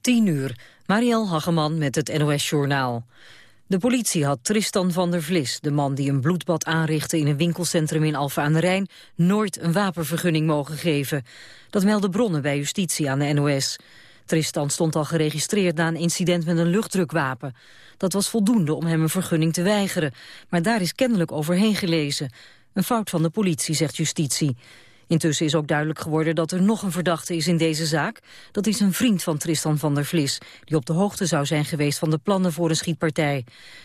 10 uur. Marielle Hageman met het NOS Journaal. De politie had Tristan van der Vlis, de man die een bloedbad aanrichtte in een winkelcentrum in Alphen aan de Rijn, nooit een wapenvergunning mogen geven. Dat melden bronnen bij justitie aan de NOS. Tristan stond al geregistreerd na een incident met een luchtdrukwapen. Dat was voldoende om hem een vergunning te weigeren. Maar daar is kennelijk overheen gelezen. Een fout van de politie, zegt justitie. Intussen is ook duidelijk geworden dat er nog een verdachte is in deze zaak. Dat is een vriend van Tristan van der Vlis, die op de hoogte zou zijn geweest van de plannen voor een schietpartij.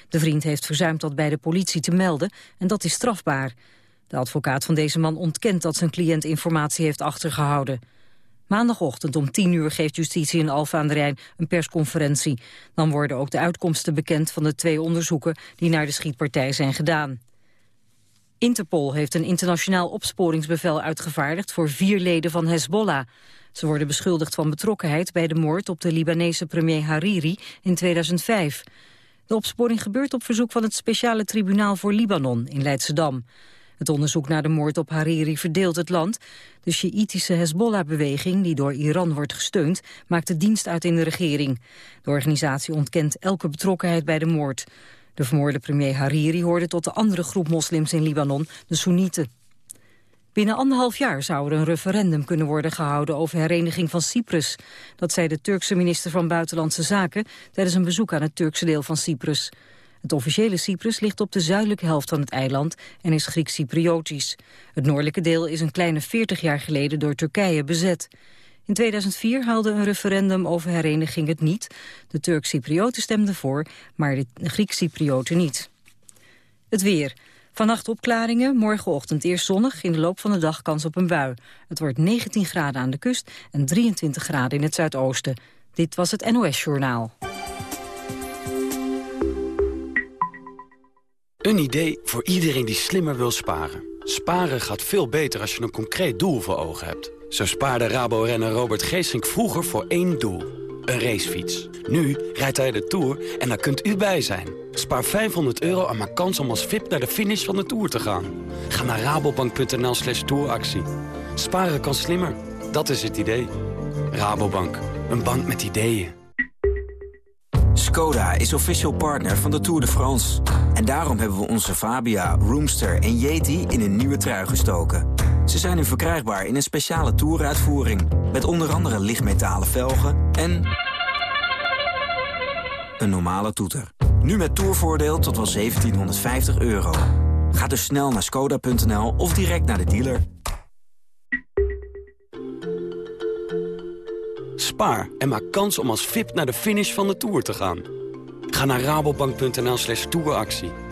De vriend heeft verzuimd dat bij de politie te melden en dat is strafbaar. De advocaat van deze man ontkent dat zijn cliënt informatie heeft achtergehouden. Maandagochtend om 10 uur geeft justitie in Alfa aan de Rijn een persconferentie. Dan worden ook de uitkomsten bekend van de twee onderzoeken die naar de schietpartij zijn gedaan. Interpol heeft een internationaal opsporingsbevel uitgevaardigd voor vier leden van Hezbollah. Ze worden beschuldigd van betrokkenheid bij de moord op de Libanese premier Hariri in 2005. De opsporing gebeurt op verzoek van het speciale tribunaal voor Libanon in Leidschendam. Het onderzoek naar de moord op Hariri verdeelt het land. De Sjiïtische Hezbollah-beweging, die door Iran wordt gesteund, maakt de dienst uit in de regering. De organisatie ontkent elke betrokkenheid bij de moord. De vermoorde premier Hariri hoorde tot de andere groep moslims in Libanon, de Soenieten. Binnen anderhalf jaar zou er een referendum kunnen worden gehouden over hereniging van Cyprus. Dat zei de Turkse minister van Buitenlandse Zaken tijdens een bezoek aan het Turkse deel van Cyprus. Het officiële Cyprus ligt op de zuidelijke helft van het eiland en is Grieks-Cypriotisch. Het noordelijke deel is een kleine 40 jaar geleden door Turkije bezet. In 2004 haalde een referendum over hereniging het niet. De Turk-Cyprioten stemden voor, maar de Griek-Cyprioten niet. Het weer. Vannacht opklaringen, morgenochtend eerst zonnig, in de loop van de dag kans op een bui. Het wordt 19 graden aan de kust en 23 graden in het zuidoosten. Dit was het NOS Journaal. Een idee voor iedereen die slimmer wil sparen. Sparen gaat veel beter als je een concreet doel voor ogen hebt. Zo spaarde Rabo-renner Robert Geesink vroeger voor één doel. Een racefiets. Nu rijdt hij de Tour en daar kunt u bij zijn. Spaar 500 euro en maak kans om als VIP naar de finish van de Tour te gaan. Ga naar rabobank.nl slash touractie. Sparen kan slimmer. Dat is het idee. Rabobank. Een bank met ideeën. Skoda is official partner van de Tour de France. En daarom hebben we onze Fabia, Roomster en Yeti in een nieuwe trui gestoken. Ze zijn nu verkrijgbaar in een speciale toeruitvoering. Met onder andere lichtmetalen velgen en... een normale toeter. Nu met tourvoordeel tot wel 1750 euro. Ga dus snel naar skoda.nl of direct naar de dealer. Spaar en maak kans om als VIP naar de finish van de Tour te gaan. Ga naar rabobank.nl slash touractie.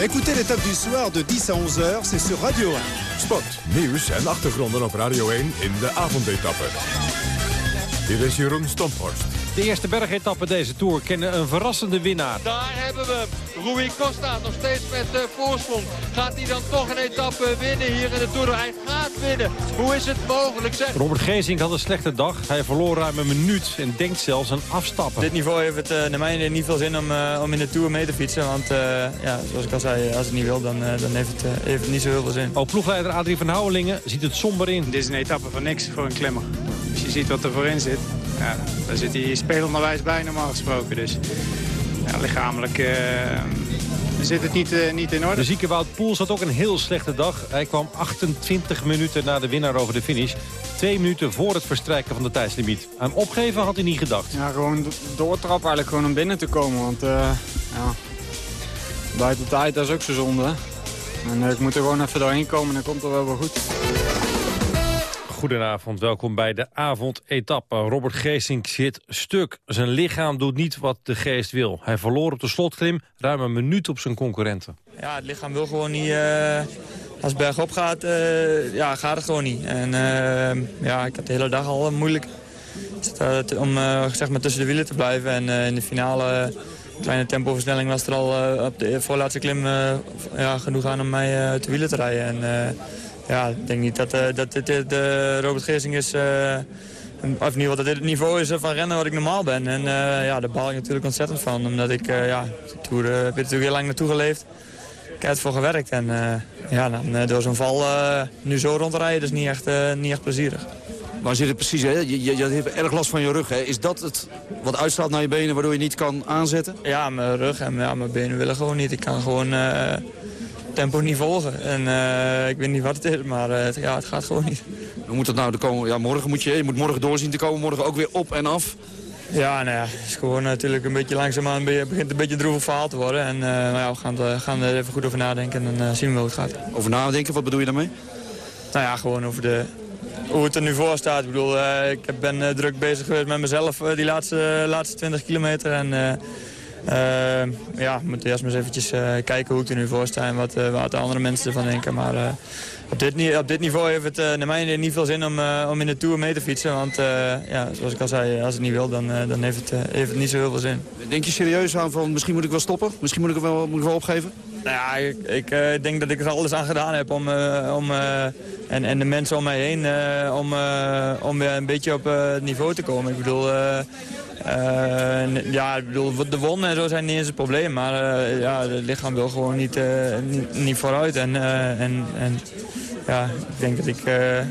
Écoutez l'étape du soir de 10 à 11 heures, c'est sur Radio 1. Sport, nieuws en achtergronden op Radio 1 in de avondetappe. Dit is Jeroen Stomphorst. De eerste bergetappe deze Tour kennen een verrassende winnaar. Daar hebben we Rui Costa nog steeds met uh, voorsprong. Gaat hij dan toch een etappe winnen hier in de Tour? Hij gaat winnen. Hoe is het mogelijk zeg? Robert Gezink had een slechte dag. Hij verloor ruim een minuut en denkt zelfs aan afstappen. Dit niveau heeft het uh, naar mijn idee niet veel zin om, uh, om in de Tour mee te fietsen. Want ja, zoals ik al zei, als het niet wil, dan, dan heeft, het, heeft het niet zo heel veel zin. Ook ploegleider Adrie van Houwelingen ziet het somber in. Dit is een etappe van niks voor een klimmer. Als je ziet wat er voorin zit, ja, daar zit hij spelenderwijs bij normaal gesproken. Dus ja, lichamelijk uh, zit het niet, uh, niet in orde. De zieke Wout Poels had ook een heel slechte dag. Hij kwam 28 minuten na de winnaar over de finish. Twee minuten voor het verstrijken van de tijdslimiet. Aan opgeven had hij niet gedacht. Ja, gewoon doortrap eigenlijk gewoon om binnen te komen. Want uh, ja, buiten tijd dat is ook zo zonde. En ik moet er gewoon even doorheen komen en dan komt het wel weer goed. Goedenavond, welkom bij de avondetappe. Robert Geesink zit stuk. Zijn lichaam doet niet wat de geest wil. Hij verloor op de slotklim ruim een minuut op zijn concurrenten. Ja, het lichaam wil gewoon niet... Uh, als het bergop gaat, uh, ja, gaat het gewoon niet. En uh, ja, ik had de hele dag al moeilijk om zeg maar tussen de wielen te blijven. En in de finale kleine tempoversnelling was er al op de voorlaatste klim ja, genoeg aan om mij de wielen te rijden. En, ja, ik denk niet dat, uh, dat dit de Robert Geersing is... Uh, of geval dat dit het niveau is van rennen wat ik normaal ben. En uh, ja, daar baal ik natuurlijk ontzettend van. Omdat ik, ja, de Tour heb je natuurlijk heel lang naartoe geleefd. keihard voor gewerkt. En ja, dan, door zo'n val nu zo rondrijden, is niet echt, niet echt plezierig. Waar zit het precies? Hè? Je, je, je hebt erg last van je rug. Hè? Is dat het wat uitstraalt naar je benen waardoor je niet kan aanzetten? Ja, mijn rug en ja, mijn benen willen gewoon niet. Ik kan gewoon tempo niet volgen. En uh, ik weet niet wat het is, maar uh, ja, het gaat gewoon niet. Hoe moet dat nou komen? Ja, morgen moet je, je moet morgen doorzien te komen. Morgen ook weer op en af. Ja, nou ja, het is gewoon natuurlijk een beetje langzaamaan begint een beetje een droevig verhaal te worden. En nou ja, we gaan, gaan er even goed over nadenken en dan zien we hoe het gaat. Over nadenken, wat bedoel je daarmee? Nou ja, gewoon over de, hoe het er nu voor staat. Ik bedoel, ik ben druk bezig geweest met mezelf die laatste, laatste 20 kilometer. En ja, we moeten eerst maar eens eventjes kijken hoe ik er nu voor sta en wat, wat de andere mensen ervan denken. Maar op, dit, op dit niveau heeft het naar mij niet veel zin om, om in de Tour mee te fietsen. Want ja, zoals ik al zei, als het niet wil, dan, dan heeft, het, heeft het niet zo heel veel zin. Denk je serieus aan van misschien moet ik wel stoppen? Misschien moet ik wel, moet ik wel opgeven? Nou ja, ik, ik denk dat ik er alles aan gedaan heb om, om en, en de mensen om mij heen om, om weer een beetje op het niveau te komen. Ik bedoel, ja, ik bedoel, de wonden en zo zijn niet eens het probleem, maar ja, het lichaam wil gewoon niet, niet, niet, vooruit. En, en, en ja, ik denk dat ik,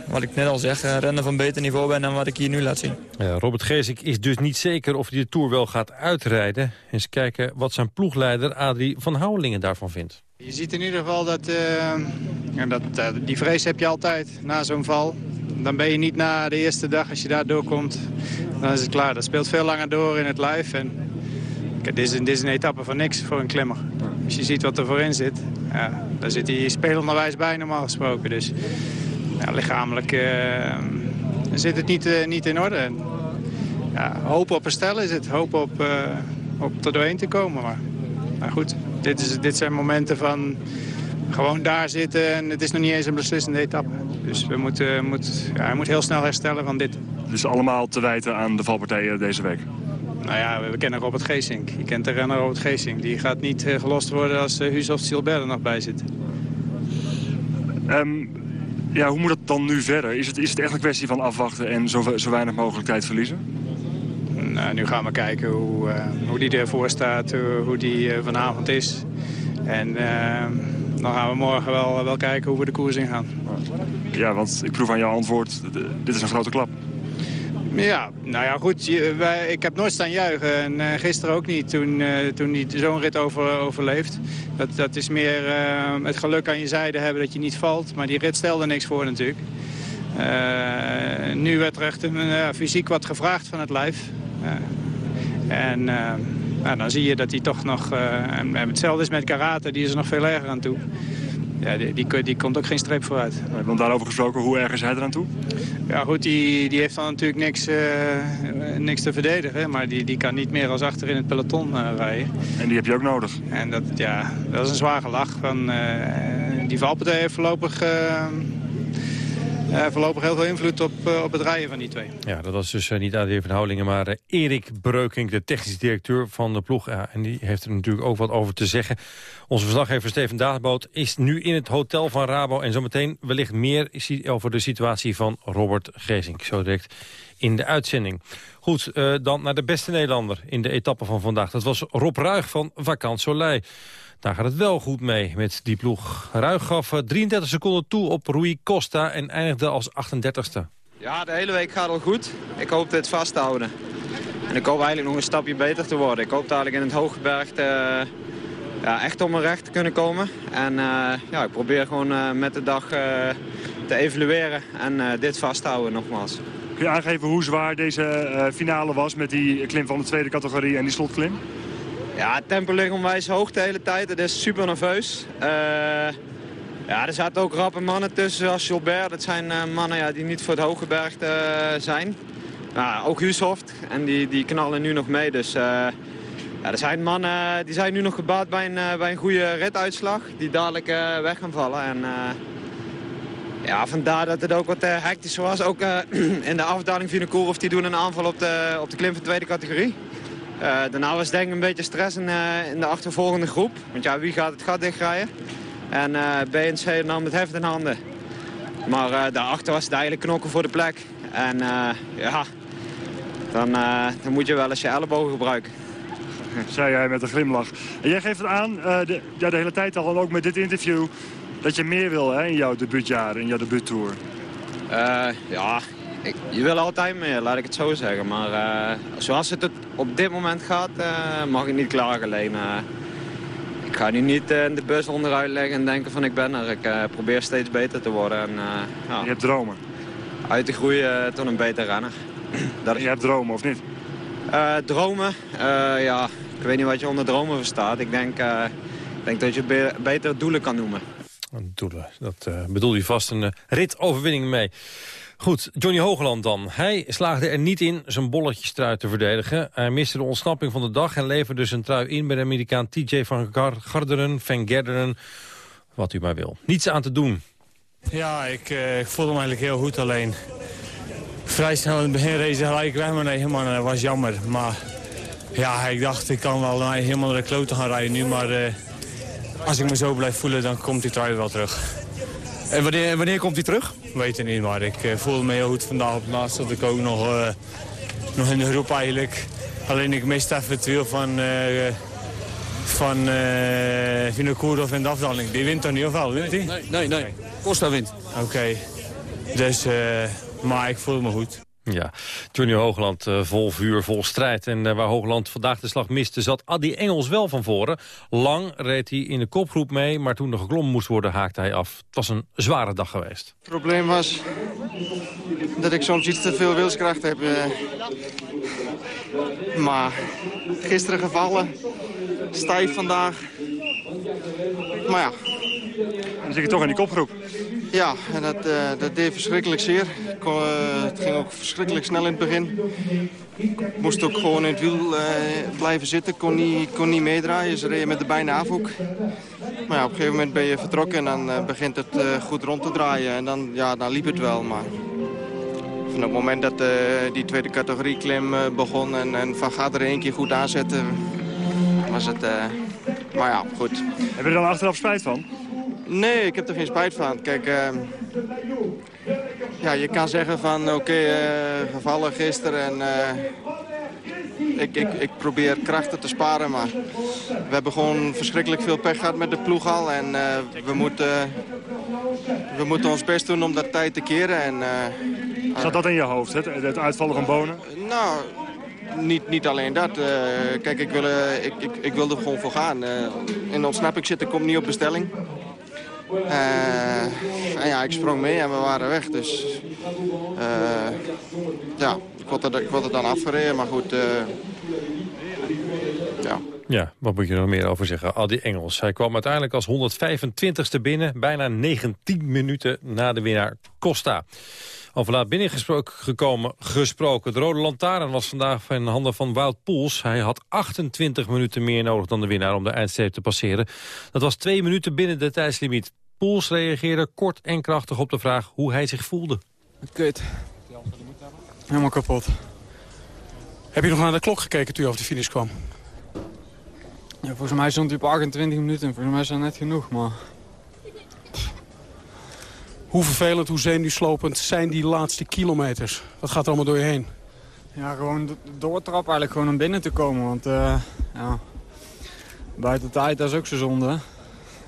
wat ik net al zeg, rennen van beter niveau ben dan wat ik hier nu laat zien. Ja, Robert Geesink is dus niet zeker of hij de Tour wel gaat uitrijden. Eens kijken wat zijn ploegleider Adrie van Houwelingen daarvan vindt. Je ziet in ieder geval dat, uh, dat uh, die vrees heb je altijd na zo'n val. Dan ben je niet na de eerste dag, als je daar doorkomt, dan is het klaar. Dat speelt veel langer door in het lijf. En, dit, is een, dit is een etappe van niks voor een klimmer. Als je ziet wat er voorin zit, ja, daar zit hij spelenderwijs bij normaal gesproken. Dus lichamelijk uh, zit het niet, niet in orde. En, ja, hopen op herstel is het. Hopen op, op er doorheen te komen. Maar, maar goed, dit, is, dit zijn momenten van gewoon daar zitten en het is nog niet eens een beslissende etappe. Dus we moeten, moet, ja, hij moet heel snel herstellen van dit. Dus allemaal te wijten aan de valpartijen deze week? Nou ja, we, kennen Robert Geesink. Je kent de renner Robert Geesink. Die gaat niet uh, gelost worden als uh, Huus of Silbert er nog bij zit. Um, ja, hoe moet dat dan nu verder? Is het, is het echt een kwestie van afwachten en zo, zo weinig mogelijk tijd verliezen? Nou, nu gaan we kijken hoe, uh, hoe die ervoor staat, hoe die vanavond is. En dan gaan we morgen wel, wel kijken hoe we de koers ingaan. Ja, want ik proef aan jouw antwoord, dit is een grote klap. Ja, nou ja, goed. wij, ik heb nooit staan juichen. En uh, gisteren ook niet, toen, uh, toen hij zo'n rit over, overleeft. Dat, dat is meer uh, het geluk aan je zijde hebben dat je niet valt. Maar die rit stelde niks voor natuurlijk. nu werd er echt fysiek wat gevraagd van het lijf. En nou, dan zie je dat hij toch nog... en hetzelfde is met karate, die is er nog veel erger aan toe ja, die, die, die, komt ook geen streep vooruit. Nee, want daarover gesproken, hoe erg is hij eraan toe? Ja goed, die, die heeft dan natuurlijk niks, uh, niks te verdedigen. Maar die, die kan niet meer als achter in het peloton uh, rijden. En die heb je ook nodig? En dat, ja, dat is een zware lach. Van, uh, die valpartij heeft voorlopig voorlopig heel veel invloed op, uh, op het rijden van die twee. Ja, dat was dus uh, niet Adrie van Houwelingen, maar Erik Breukink, de technisch directeur van de ploeg. En die heeft er natuurlijk ook wat over te zeggen. Onze verslaggever Steven Daagboot is nu in het hotel van Rabo. En zometeen wellicht meer over de situatie van Robert Gezink. Zo direct in de uitzending. Goed, dan naar de beste Nederlander in de etappe van vandaag. Dat was Rob Ruig van Vakant Soleil. Daar gaat het wel goed mee met die ploeg. Ruig gaf 33 eh, seconden toe op Rui Costa en eindigde als 38ste. Ja, de hele week gaat al goed. Ik hoop dit vast te houden. En ik hoop eigenlijk nog een stapje beter te worden. Ik hoop dadelijk in het hooggebergte uh, ja, echt op mijn recht te kunnen komen. En uh, ja, ik probeer gewoon uh, met de dag te evalueren en dit vast te houden nogmaals. Kun je aangeven hoe zwaar deze finale was met die klim van de tweede categorie en die slotklim? Ja, het tempo ligt onwijs hoog de hele tijd. Het is super nerveus. Uh, ja, er zaten ook rappe mannen tussen zoals Gilbert. Dat zijn uh, mannen ja, die niet voor het hooggebergte uh, zijn. Nou, ook Huushoft. En die, die knallen nu nog mee. Dus ja, er zijn mannen die zijn nu nog gebaat bij een, bij een goede rituitslag. Die dadelijk weg gaan vallen. En, ja, vandaar dat het ook wat hectisch was. Ook in de afdaling de Koerhoff, die doen een aanval op de, op de klim van tweede categorie. Uh, daarna was denk ik een beetje stress in, uh, in, de achtervolgende groep. Want ja, wie gaat het gat dichtrijden? En uh, BNC nam het heft in handen. Maar daarachter was het eigenlijk knokken voor de plek. En ja, dan, dan moet je wel eens je ellebogen gebruiken. zei hij met een glimlach. En jij geeft het aan, uh, de, ja, de hele tijd al, en ook met dit interview... dat je meer wil hè, in jouw debuutjaar, in jouw debuuttour. Uh, ja, je wil altijd meer, laat ik het zo zeggen. Maar uh, zoals het op dit moment gaat, mag ik niet klagen alleen. ik ga nu niet de bus onderuit leggen en denken van ik ben er. Ik probeer steeds beter te worden. En, ja. Je hebt dromen? Uit te groeien tot een beter renner. Dat is... Je hebt dromen, of niet? Uh, dromen? Uh, ja, ik weet niet wat je onder dromen verstaat. Ik denk, uh, ik denk dat je be beter doelen kan noemen. Doelen, dat bedoel je vast een ritoverwinning mee. Goed, Johnny Hogeland dan. Hij slaagde er niet in zijn bolletjestrui te verdedigen. Hij miste de ontsnapping van de dag en leverde zijn trui in... bij de Amerikaan TJ van Garderen, Van Gerderen, wat u maar wil. Niets aan te doen. Ja, ik, ik voelde me eigenlijk heel goed alleen vrij snel in het begin race gelijk weg maar nee, man, dat was jammer. Maar ja, ik dacht ik kan wel helemaal naar de kloten gaan rijden nu. Maar uh, als ik me zo blijf voelen, dan komt die trui wel terug. En wanneer, wanneer komt hij terug? Weet het niet, maar ik uh, voelde me heel goed vandaag. Op laatst zat ik ook nog, uh, nog in de groep eigenlijk. Alleen ik miste even het wiel van, van uh, Vinokourov in de afdaling. Die wint toch niet, of wel? Wint hij? Nee, nee, nee. Costa wint. Oké. Dus... Maar ik voel me goed. Ja, Johnny Hoogland uh, vol vuur, vol strijd. En uh, waar Hoogland vandaag de slag miste, zat Adi Engels wel van voren. Lang reed hij in de kopgroep mee, maar toen er geklommen moest worden, haakte hij af. Het was een zware dag geweest. Het probleem was dat ik soms iets te veel wilskracht heb. Uh, maar gisteren gevallen, stijf vandaag. Maar ja. Dan zit je toch in die kopgroep. Ja, en dat, uh, dat deed verschrikkelijk zeer. Uh, het ging ook verschrikkelijk snel in het begin. Ik moest ook gewoon in het wiel uh, blijven zitten, kon niet, kon niet meedraaien. Ze reden met de bijna af. Maar ja, op een gegeven moment ben je vertrokken en dan begint het goed rond te draaien. En dan, ja, dan liep het wel, maar... Van het moment dat die tweede categorie klim begon en, en Van gaat er één keer goed aanzetten, was het... maar ja, goed. Heb je er dan achteraf spijt van? Nee, ik heb er geen spijt van. Kijk, uh, ja, je kan zeggen van oké, okay, uh, eh, gevallen gisteren en uh, ik, ik, ik probeer krachten te sparen. Maar we hebben gewoon verschrikkelijk veel pech gehad met de ploeg al. En uh, we, moeten, we moeten ons best doen om dat tijd te keren. En, Zat dat in je hoofd, het, het uitvallen van Bonen? Nou, niet, niet alleen dat. Uh, kijk, ik wil, uh, ik, ik, ik wil er gewoon voor gaan. Uh, in ontsnapping zitten komt niet op bestelling. En ja, ik sprong mee en we waren weg. Dus uh, ja, ik word, er, ik word dan afgereden, maar goed. Uh, ja. Ja, wat moet je er nog meer over zeggen? Al die Engels. Hij kwam uiteindelijk als 125ste binnen, bijna 19 minuten na de winnaar Costa. Over laat binnengekomen gesproken. De Rode Lantaarn was vandaag in handen van Wout Poels. Hij had 28 minuten meer nodig dan de winnaar om de eindstreep te passeren. Dat was twee minuten binnen de tijdslimiet. Poels reageerde kort en krachtig op de vraag hoe hij zich voelde. Kut. Helemaal kapot. Heb je nog naar de klok gekeken toen je over de finish kwam? Ja, volgens mij stond hij op 28 minuten. Volgens mij is dat net genoeg, maar... Hoe vervelend, hoe zenuwslopend zijn die laatste kilometers? Wat gaat er allemaal door je heen? Ja, gewoon doortrap eigenlijk gewoon om binnen te komen. Want uh, ja, buiten tijd dat is ook zo zonde.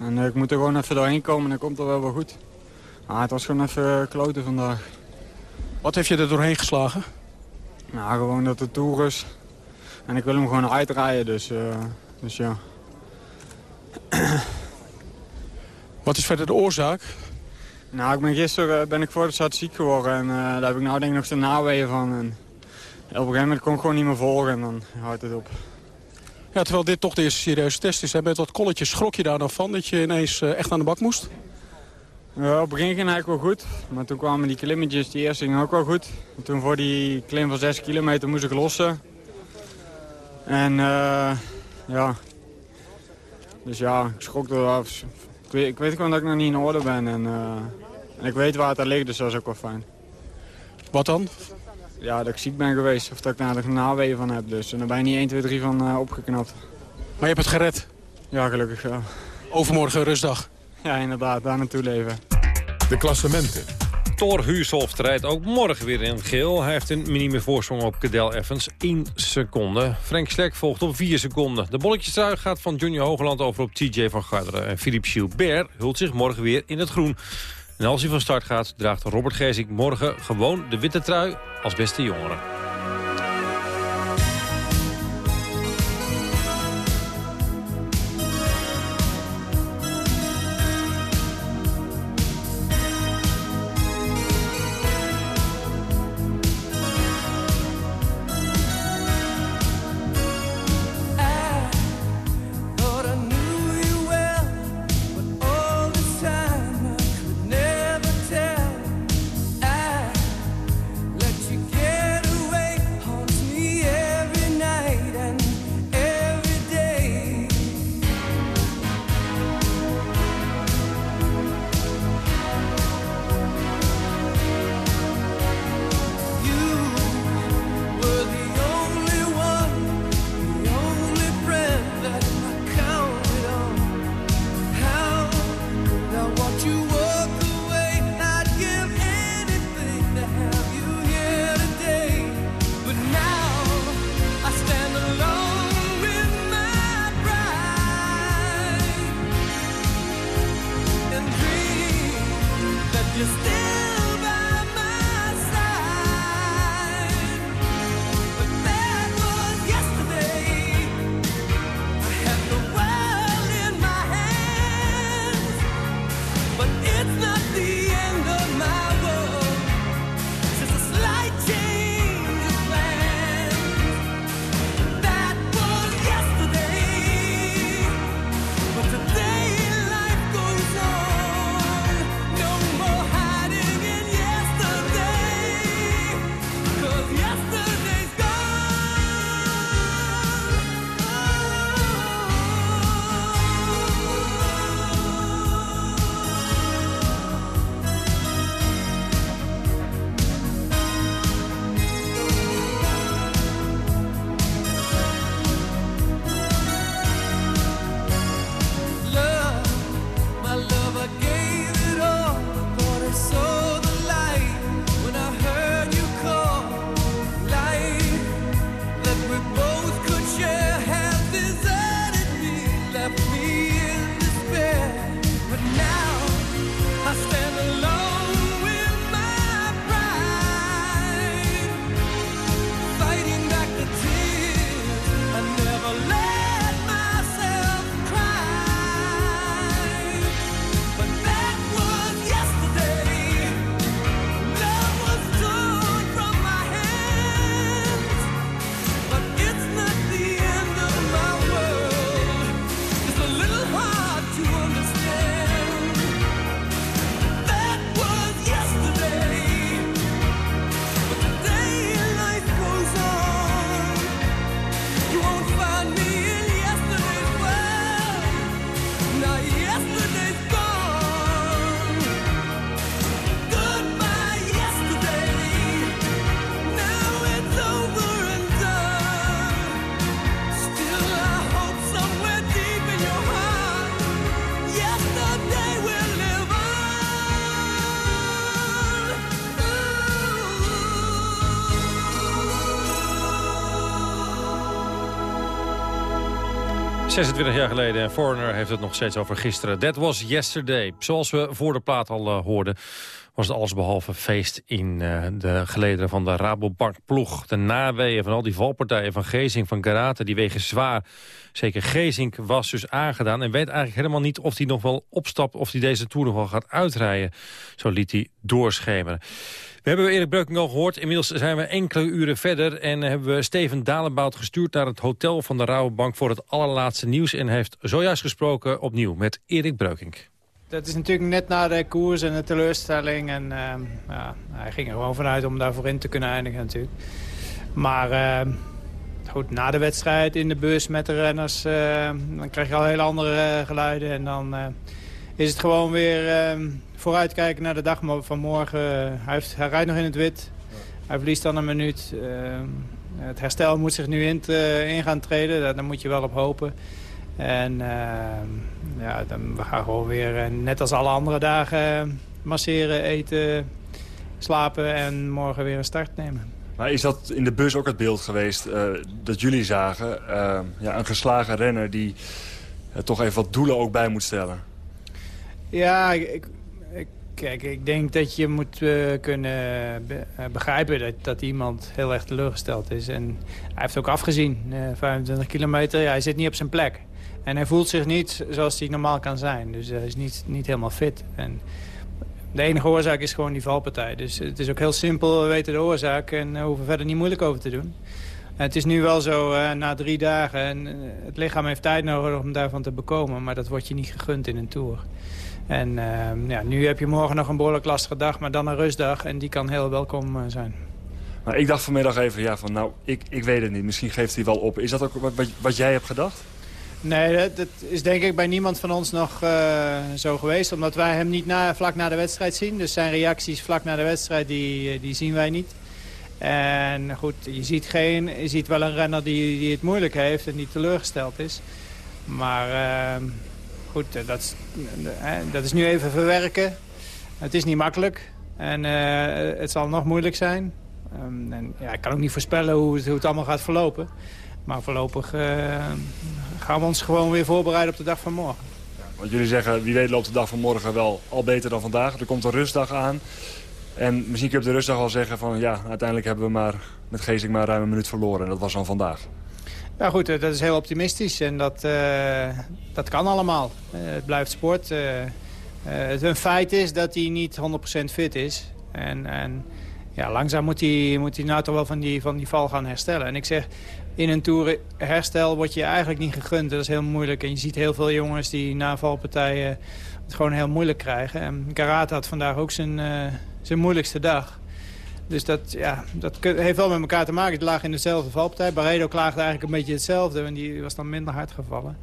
En uh, ik moet er gewoon even doorheen komen en dan komt er wel wel goed. Ah, het was gewoon even kloten vandaag. Wat heeft je er doorheen geslagen? Nou, gewoon dat het toer is. En ik wil hem gewoon uitrijden, dus, uh, dus ja. Wat is verder de oorzaak? Nou, ik ben gisteren eh, ben ik voor de stad ziek geworden en uh, daar heb ik nou denk ik nog de naweeën van. En op een gegeven moment kon ik gewoon niet meer volgen en dan houdt het op. Ja, terwijl dit toch de eerste serieuze test is. Hè? Met wat kolletjes schrok je daar dan van dat je ineens uh, echt aan de bak moest? Ja, op het begin ging eigenlijk wel goed. Maar toen kwamen die klimmetjes, die eerste gingen ook wel goed. En toen voor die klim van 6 kilometer moest ik lossen. En uh, ja, dus ja, ik schrok er af. Ik weet, ik weet gewoon dat ik nog niet in orde ben. En, uh, en ik weet waar het aan ligt, dus dat is ook wel fijn. Wat dan? Ja, dat ik ziek ben geweest of dat ik daar de naweeën van heb. Dus en daar ben je niet 1, 2, 3 van uh, opgeknapt. Maar je hebt het gered? Ja, gelukkig ja. Overmorgen rustdag? Ja, inderdaad. Daar naartoe leven. De klassementen. Thor Husoft rijdt ook morgen weer in geel. Hij heeft een minieme voorsprong op Cadel Evans. 1 seconde. Frank Slek volgt op 4 seconden. De bolletjestrui gaat van Junior Hogeland over op TJ van Garderen. En Philippe Gilbert hult zich morgen weer in het groen. En als hij van start gaat, draagt Robert Gezing morgen gewoon de witte trui als beste jongere. 26 jaar geleden en Foreigner heeft het nog steeds over gisteren. That was yesterday. Zoals we voor de plaat al eh, hoorden was het allesbehalve feest in eh, de gelederen van de Rabobank ploeg. De naweeën van al die valpartijen van Gezing, van Karate, die wegen zwaar. Zeker Gezink was dus aangedaan en weet eigenlijk helemaal niet of hij nog wel opstapt... of hij deze Tour nog wel gaat uitrijden. Zo liet hij doorschemeren. We hebben Erik Breuking al gehoord. Inmiddels zijn we enkele uren verder en hebben we Steven Dalenbout gestuurd naar het hotel van de Rabobank voor het allerlaatste nieuws. En heeft zojuist gesproken opnieuw met Erik Breukink. Dat is natuurlijk net na de koers en de teleurstelling. En ehm, ja, hij ging er gewoon vanuit om daarvoor in te kunnen eindigen natuurlijk. Maar ehm, goed, na de wedstrijd in de bus met de renners... ehm, dan krijg je al hele andere eh, geluiden. En dan eh, is het gewoon weer vooruitkijken naar de dag van morgen. hij, rijdt nog in het wit. Hij verliest dan een minuut. Het herstel moet zich nu in, in gaan treden. Daar, moet je wel op hopen. En ja, dan, we gaan gewoon weer, eh, net als alle andere dagen, eh, masseren, eten, slapen en morgen weer een start nemen. Maar is dat in de bus ook het beeld geweest eh, dat jullie zagen? ja, een geslagen renner die toch even wat doelen ook bij moet stellen. Ja, ik, ik- kijk, ik denk dat je moet kunnen be- begrijpen dat, dat iemand heel erg teleurgesteld is. En hij heeft ook afgezien, eh, 25 kilometer, ja, hij zit niet op zijn plek. En hij voelt zich niet zoals hij normaal kan zijn. Dus hij is niet, niet helemaal fit. En de enige oorzaak is gewoon die valpartij. Dus het is ook heel simpel, we weten de oorzaak en uh, hoeven verder niet moeilijk over te doen. En het is nu wel zo, eh, na drie dagen, en eh, het lichaam heeft tijd nodig om daarvan te bekomen. Maar dat wordt je niet gegund in een Tour. En eh, ja, nu heb je morgen nog een behoorlijk lastige dag, maar dan een rustdag. En die kan heel welkom eh, zijn. Maar ik dacht vanmiddag even, ja, van, nou, ik, ik weet het niet. Misschien geeft hij wel op. Is dat ook wat, wat jij hebt gedacht? Nee, dat, is denk ik bij niemand van ons nog eh, zo geweest. Omdat wij hem niet vlak na de wedstrijd zien. Dus zijn reacties vlak na de wedstrijd, die, die zien wij niet. En goed, je ziet, geen, je ziet wel een renner die, die het moeilijk heeft en die teleurgesteld is. Maar eh, goed, eh, dat is, eh, dat is nu even verwerken. Het is niet makkelijk. En het zal nog moeilijk zijn. Ehm, en, ja, ik kan ook niet voorspellen hoe het, allemaal gaat verlopen. Maar voorlopig eh, gaan we ons gewoon weer voorbereiden op de dag van morgen. Want jullie zeggen, wie weet loopt de dag van morgen wel al beter dan vandaag. Er komt een rustdag aan. En misschien kun je op de rustdag al zeggen van... ja, uiteindelijk hebben we maar met Geesink maar ruim een minuut verloren. En dat was dan vandaag. Ja goed, eh, dat is heel optimistisch en dat, eh, dat kan allemaal. Eh, het blijft sport. Het een feit is dat hij niet 100% fit is. En, en ja, langzaam moet hij, moet hij nou toch wel van die, van die val gaan herstellen. En ik zeg, in een tour herstel wordt je eigenlijk niet gegund. Dat is heel moeilijk. En je ziet heel veel jongens die na valpartijen het gewoon heel moeilijk krijgen. En Karate had vandaag ook zijn, eh, zijn moeilijkste dag. Dus dat, ja, dat heeft wel met elkaar te maken. Het lag in dezelfde valpartij. Barredo klaagde eigenlijk een beetje hetzelfde. En die was dan minder hard gevallen.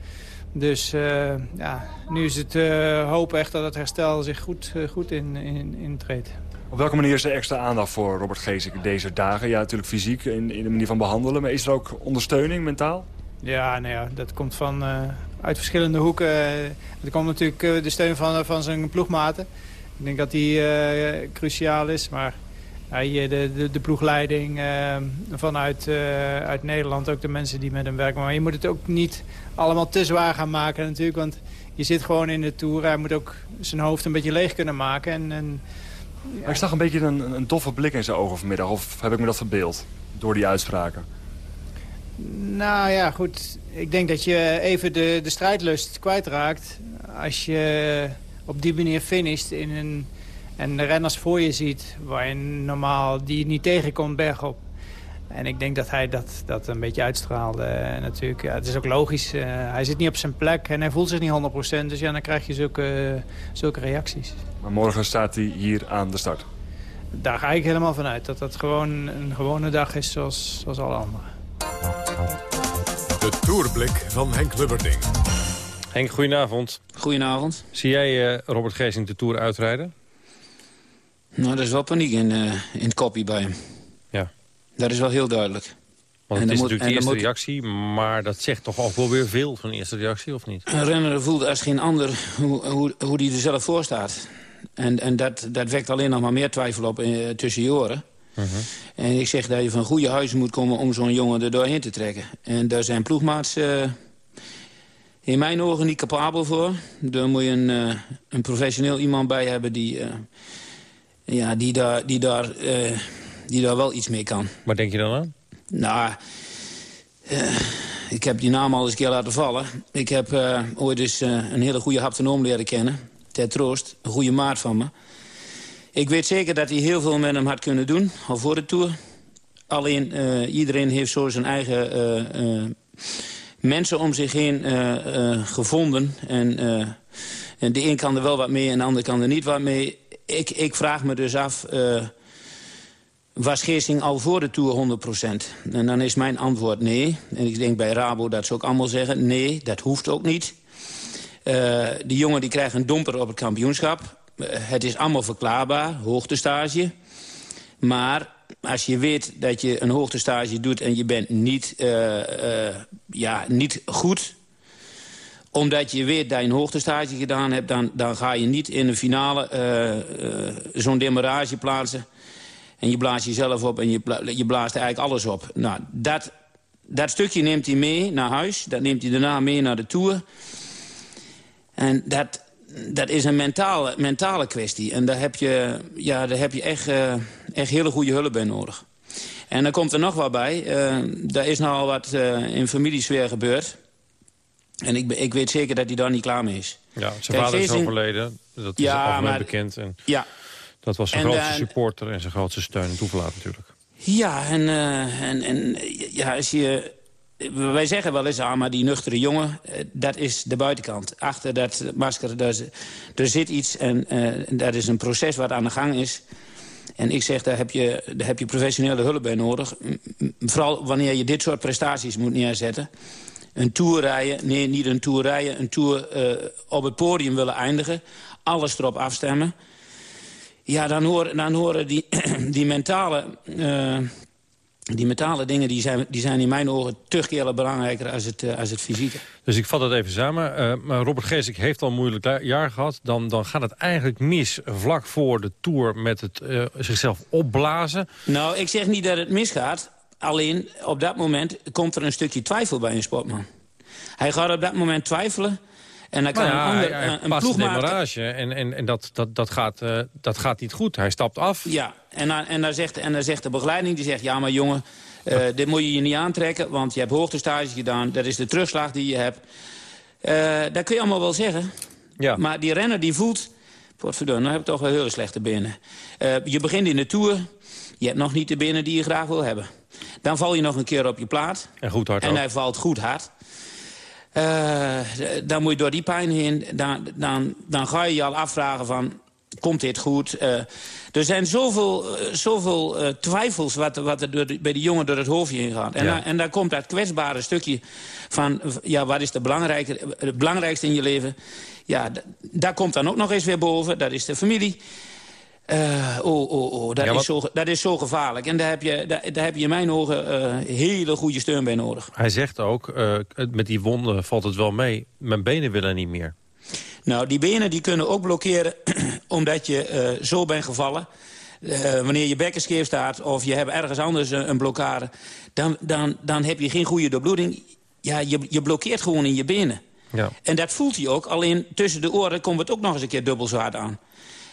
Dus eh, ja, nu is het eh, hoop echt dat het herstel zich goed, goed in, in, intreedt. Op welke manier is er extra aandacht voor Robert Geesink deze dagen? Ja, natuurlijk fysiek in, in de manier van behandelen. Maar is er ook ondersteuning mentaal? Ja, nou ja, dat komt van, eh, uit verschillende hoeken. Eh, Er komt natuurlijk eh, de steun van, van zijn ploegmaten. Ik denk dat die cruciaal is. Maar de, de, de ploegleiding vanuit uit Nederland, ook de mensen die met hem werken. Maar je moet het ook niet allemaal te zwaar gaan maken natuurlijk. Want je zit gewoon in de Tour. Hij moet ook zijn hoofd een beetje leeg kunnen maken. En, en Maar ik zag een beetje een, een doffe blik in zijn ogen vanmiddag. Of heb ik me dat verbeeld? Door die uitspraken. Nou ja, goed. Ik denk dat je even de, de strijdlust kwijtraakt. Als je op die manier finisht in een, en de renners voor je ziet... waar je normaal die niet tegenkomt bergop. En ik denk dat hij dat, dat een beetje uitstraalde. Natuurlijk, ja, het is ook logisch. eh, hij zit niet op zijn plek en hij voelt zich niet 100%. Dus ja, dan krijg je zulke, zulke reacties. Maar morgen staat hij hier aan de start. Daar ga ik helemaal van uit. Dat dat gewoon een gewone dag is zoals, zoals alle anderen. De Tourblik van Henk Lubberding. Henk, goedenavond. Goedenavond. Zie jij eh, Robert Geesing de Tour uitrijden? Nou, er is wel paniek in, eh, in het kopje bij hem. Dat is wel heel duidelijk. Want het is moet- natuurlijk de eerste moet- reactie, maar dat zegt toch ook wel weer veel van de eerste reactie, of niet? Een renner voelt als geen ander hoe, hoe, hoe die er zelf voor staat. En, en dat, dat wekt alleen nog maar meer twijfel op eh, tussen je oren. En ik zeg dat je van goede huizen moet komen om zo'n jongen er doorheen te trekken. En daar zijn ploegmaats eh, in mijn ogen niet capabel voor. Daar moet je een, eh, een professioneel iemand bij hebben die, ja, die, daar, die, daar, die daar wel iets mee kan. Waar denk je dan aan? Nou, eh, ik heb die naam al eens een keer laten vallen. Ik heb eh, ooit eh, een hele goede haptonoom leren kennen. Ter troost, een goede maat van me. Ik weet zeker dat hij heel veel met hem had kunnen doen, al voor de Tour. Alleen, iedereen heeft zo zijn eigen mensen om zich heen gevonden. En, en de een kan er wel wat mee en de ander kan er niet wat mee. Ik, ik vraag me dus af... was Geersing al voor de Tour 100%? En dan is mijn antwoord nee. En ik denk bij Rabo dat ze ook allemaal zeggen... nee, dat hoeft ook niet. Eh die jongen die krijgt een domper op het kampioenschap. Eh, het is allemaal verklaarbaar, hoogtestage. Maar als je weet dat je een hoogtestage doet... en je bent niet, eh, ja, niet goed omdat je weet dat je een hoogtestage gedaan hebt... dan, dan ga je niet in de finale zo'n demarage plaatsen. En je blaast jezelf op en je, bla- je blaast eigenlijk alles op. Nou, dat, dat stukje neemt hij mee naar huis. Dat neemt hij daarna mee naar de Tour. En dat, dat is een mentale, mentale kwestie. En daar heb je, ja, daar heb je echt, eh, echt hele goede hulp bij nodig. En dan komt er nog wat bij. Eh er is nogal wat eh, in familiesfeer gebeurd. En ik, ik weet zeker dat hij daar niet klaar mee is. Ja, zijn Kijk, vader is overleden. Dat is Ja, maar- bekend. En Ja. Dat was zijn En, grootste eh, supporter en zijn grootste steun en toeverlaat natuurlijk. Ja, en, eh, en, en ja, als je... Wij zeggen wel eens, ah, maar die nuchtere jongen, eh, dat is de buitenkant. Achter dat masker, daar, er zit iets en eh, dat is een proces wat aan de gang is. En ik zeg, daar heb je, daar heb je professionele hulp bij nodig. Vooral wanneer je dit soort prestaties moet neerzetten. Een tour rijden, nee, niet een tour rijden, een tour op het podium willen eindigen. Alles erop afstemmen. Ja, dan horen, dan horen die, die mentale... eh, die mentale dingen die zijn, die zijn in mijn ogen tug keer belangrijker als het, eh, als het fysieke. Dus ik vat het even samen. Eh, maar Robert Geesik heeft al een moeilijk jaar gehad. Dan, dan gaat het eigenlijk mis vlak voor de Tour met het zichzelf opblazen. Nou, ik zeg niet dat het misgaat. Alleen op dat moment komt er een stukje twijfel bij een sportman. Hij gaat op dat moment twijfelen. En dan kan Nou ja, een, ander, hij, hij een, een demarrage en, en, en dat, dat, dat, gaat, eh, dat gaat niet goed. Hij stapt af. Ja, en dan, en, dan zegt, en dan zegt de begeleiding, die zegt... ja, maar jongen, eh, dit moet je je niet aantrekken... want je hebt hoogtestage gedaan, dat is de terugslag die je hebt. Eh dat kun je allemaal wel zeggen. Ja. Maar die renner die voelt... Potverdomme, nou heb ik toch wel hele slechte benen. Je begint in de Tour, je hebt nog niet de benen die je graag wil hebben. Dan val je nog een keer op je plaat. En goed hard En ook. hij valt goed hard. Eh, dan moet je door die pijn heen. Dan, dan, dan ga je je al afvragen van... Komt dit goed? Eh, er zijn zoveel, eh, zoveel twijfels wat, wat er door de- bij die jongen door het hoofdje heen gaat. En, Ja. dan, en dan komt dat kwetsbare stukje van... Ja, wat is de belangrijke, het belangrijkste in je leven? Ja, daar komt dan ook nog eens weer boven. Dat is de familie. Eh, oh, oh, oh, dat, Ja, is zo, dat is zo gevaarlijk. En daar heb je, daar, daar heb je in mijn ogen eh, hele goede steun bij nodig. Hij zegt ook, eh, met die wonden valt het wel mee. Mijn benen willen niet meer. Nou, die benen die kunnen ook blokkeren omdat je zo bent gevallen. Wanneer je bekken scheef staat of je hebt ergens anders een, een blokkade... Dan, dan, dan heb je geen goede doorbloeding. Ja, je, je blokkeert gewoon in je benen. Ja. En dat voelt hij ook, alleen tussen de oren komt het ook nog eens een keer dubbel zo hard aan.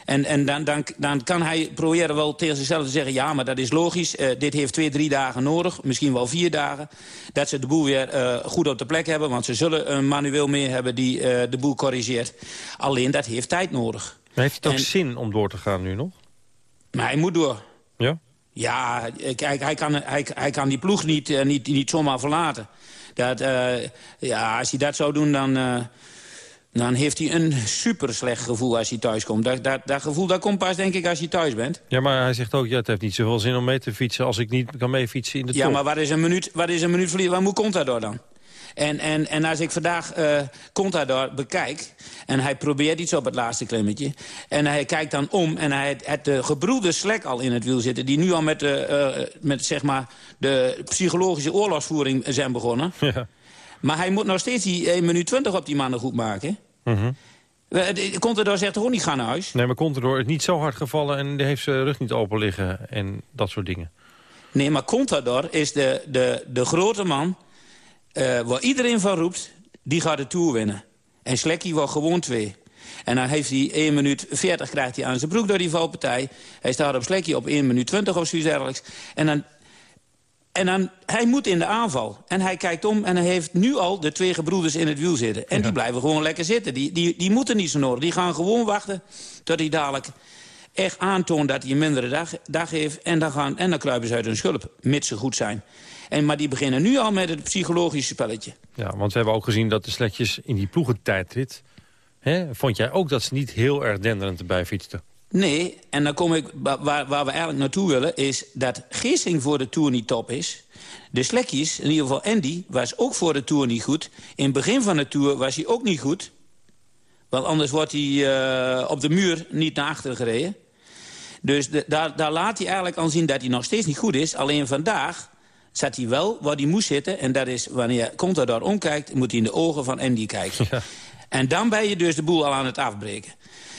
En, en dan, dan, dan kan hij proberen wel tegen zichzelf te zeggen... ja, maar dat is logisch, eh, dit heeft twee, drie dagen nodig, misschien wel vier dagen... dat ze de boel weer eh, goed op de plek hebben... want ze zullen een manueel mee hebben die eh, de boel corrigeert. Alleen dat heeft tijd nodig. Maar heeft het ook En- zin om door te gaan nu nog? Maar hij moet door. Ja? Ja, kijk, hij kan, hij, hij kan die ploeg niet, niet, niet zomaar verlaten. Dat, ja, als hij dat zou doen, dan, dan heeft hij een super slecht gevoel als hij thuis komt. Dat, dat, dat gevoel dat komt pas, denk ik, als je thuis bent. Ja, maar hij zegt ook, ja, het heeft niet zoveel zin om mee te fietsen... als ik niet kan meefietsen in de Ja, top. maar wat is een minuut, wat is een minuut verliezen? Waar moet Contador dan? En, en, en als ik vandaag eh Contador bekijk... en hij probeert iets op het laatste klimmetje... en hij kijkt dan om en hij heeft de gebroede slek al in het wiel zitten... die nu al met, de, eh, met zeg maar, de psychologische oorlogsvoering zijn begonnen... Ja. maar hij moet nog steeds die 1 minuut 20 op die mannen goed maken. Eh, de- Contador zegt toch ook niet ga naar huis? Nee, maar Contador is niet zo hard gevallen... en heeft zijn rug niet open liggen en dat soort dingen. Nee, maar Contador is de, de, de grote man eh, waar iedereen van roept, die gaat de Tour winnen. En Slekkie wordt gewoon twee. En dan heeft hij 1 minuut 40 krijgt hij aan zijn broek door die valpartij. Hij staat op Slekkie op 1 minuut 20 of zoiets dergelijks. En dan, en dan, hij moet in de aanval. En hij kijkt om en hij heeft nu al de twee gebroeders in het wiel zitten. En die blijven gewoon lekker zitten. Die, die, die moeten niet zo nodig. Die gaan gewoon wachten tot hij dadelijk echt aantoont dat hij een mindere dag, dag heeft. En dan, gaan, en dan kruipen ze uit hun schulp, mits ze goed zijn. En, maar die beginnen nu al met het psychologische spelletje. Ja, want we hebben ook gezien dat de sletjes in die ploegentijdrit... Hè, vond jij ook dat ze niet heel erg denderend erbij fietsten? Nee, en dan kom ik wa- waar, waar we eigenlijk naartoe willen... is dat Geesing voor de Tour niet top is. De Slekjes, in ieder geval Andy, was ook voor de Tour niet goed. In het begin van de Tour was hij ook niet goed. Want anders wordt hij eh, op de muur niet naar achteren gereden. Dus de- daar, daar laat hij eigenlijk aan zien dat hij nog steeds niet goed is. Alleen vandaag zat hij wel waar hij moest zitten. En dat is, wanneer Contador omkijkt, moet hij in de ogen van Andy kijken. En dan ben je dus de boel al aan het afbreken.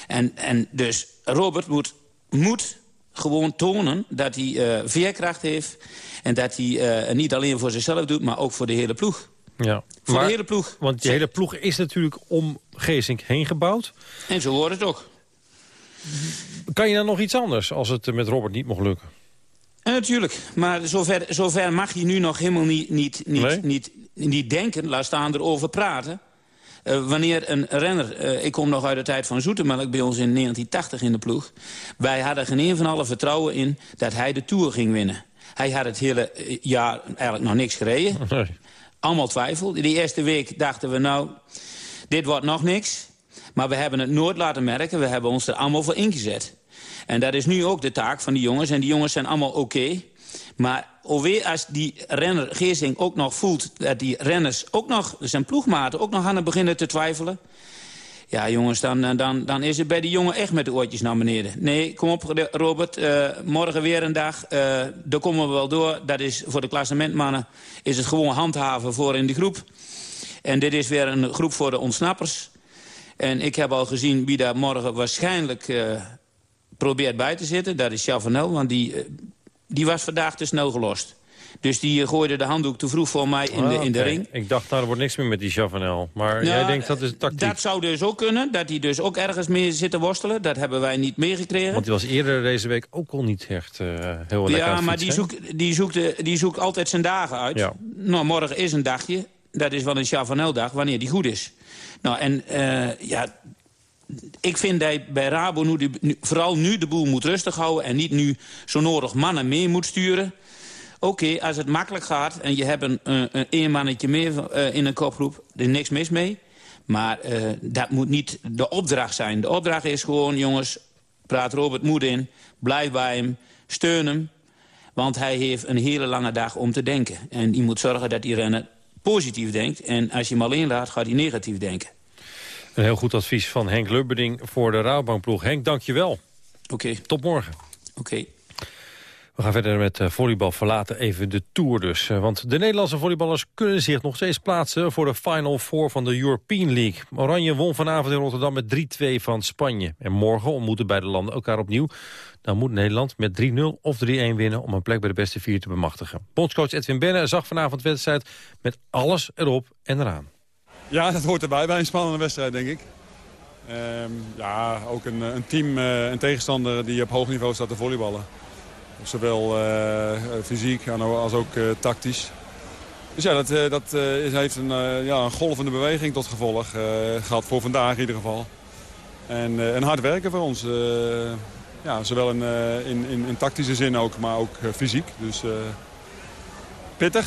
En, en dus Robert moet, moet gewoon tonen dat hij eh, veerkracht heeft... en dat hij eh, niet alleen voor zichzelf doet, maar ook voor de hele ploeg. Ja. Voor Maar- de hele ploeg. Want die hele ploeg is natuurlijk om Geesink heen gebouwd. En zo wordt het ook. Kan je dan nog iets anders als het met Robert niet mocht lukken? En natuurlijk, maar zover, zover mag je nu nog helemaal niet, niet, niet, niet, niet denken. Laat staan erover praten. Eh, wanneer een renner, eh, ik kom nog uit de tijd van Zoetemelk bij ons in 1980 in de ploeg. Wij hadden geen een van alle vertrouwen in dat hij de Tour ging winnen. Hij had het hele eh, jaar eigenlijk nog niks gereden. Allemaal twijfel. Die eerste week dachten we nou, dit wordt nog niks. Maar we hebben het nooit laten merken. We hebben ons er allemaal voor ingezet. En dat is nu ook de taak van die jongens. En die jongens zijn allemaal oké. Maar alweer als die renner Geersing ook nog voelt... dat die renners ook nog, zijn ploegmaten, ook nog aan het beginnen te twijfelen... Ja, jongens, dan, eh, dan, dan is het bij die jongen echt met de oortjes naar beneden. Nee, kom op, Robert. eh, morgen weer een dag. eh, daar komen we wel door. Dat is voor de klassementmannen is het gewoon handhaven voor in de groep. En dit is weer een groep voor de ontsnappers. En ik heb al gezien wie daar morgen waarschijnlijk probeert bij te zitten. Dat is Chavanel, want die, die was vandaag te snel gelost. Dus die eh, gooide de handdoek te vroeg voor mij in, de, in de Ah, ring. Ik dacht, nou, er wordt niks meer met die Chavanel. Maar jij Nou, denkt dat is tactiek. Dat zou dus ook kunnen, dat hij dus ook ergens mee zit te worstelen. Dat hebben wij niet meegekregen. Want die was eerder deze week ook al niet echt eh, heel lekker Ja, maar die zoekt, die, zoekt, eh, die zoekt altijd zijn dagen uit. Ja. Nou, morgen is een dagje. Dat is wel een Chavanel-dag, wanneer die goed is. Nou, en eh, ja... Ik vind dat bij Rabo nu, nu- vooral nu de boel moet rustig houden... en niet nu zo nodig mannen mee moet sturen. Oké, als het makkelijk gaat en je hebt een, een, een mannetje meer eh, in een kopgroep... er is niks mis mee. Maar eh, dat moet niet de opdracht zijn. De opdracht is gewoon, jongens, praat Robert Moed in... blijf bij hem, steun hem... Want hij heeft een hele lange dag om te denken. En die moet zorgen dat die positief denkt. En als je hem alleen laat, gaat hij negatief denken. Een heel goed advies van Henk Lubberding voor de Rabobankploeg. Henk, dank je wel. Oké. Tot morgen. Oké. We gaan verder met eh, volleybal verlaten, even de Tour dus. Eh, Want de Nederlandse volleyballers kunnen zich nog steeds plaatsen... voor de Final Four van de European League. Oranje won vanavond in Rotterdam met 3-2 van Spanje. En morgen ontmoeten beide landen elkaar opnieuw. Dan moet Nederland met 3-0 of 3-1 winnen... om een plek bij de beste vier te bemachtigen. Bondscoach Edwin Benne zag vanavond de wedstrijd... met alles erop en eraan. Ja, dat hoort erbij bij een spannende wedstrijd, denk ik. Ehm, ja, ook een, een team, eh, een tegenstander die op hoog niveau staat te volleyballen. Zowel eh, fysiek als ook eh, tactisch. Dus ja, dat, eh, dat eh, is, heeft een, eh, ja, een golvende beweging tot gevolg eh, gehad voor vandaag in ieder geval. En, eh, en hard werken voor ons. eh, ja, zowel in, eh, in, in, in tactische zin ook, maar ook eh, fysiek. Dus eh, pittig,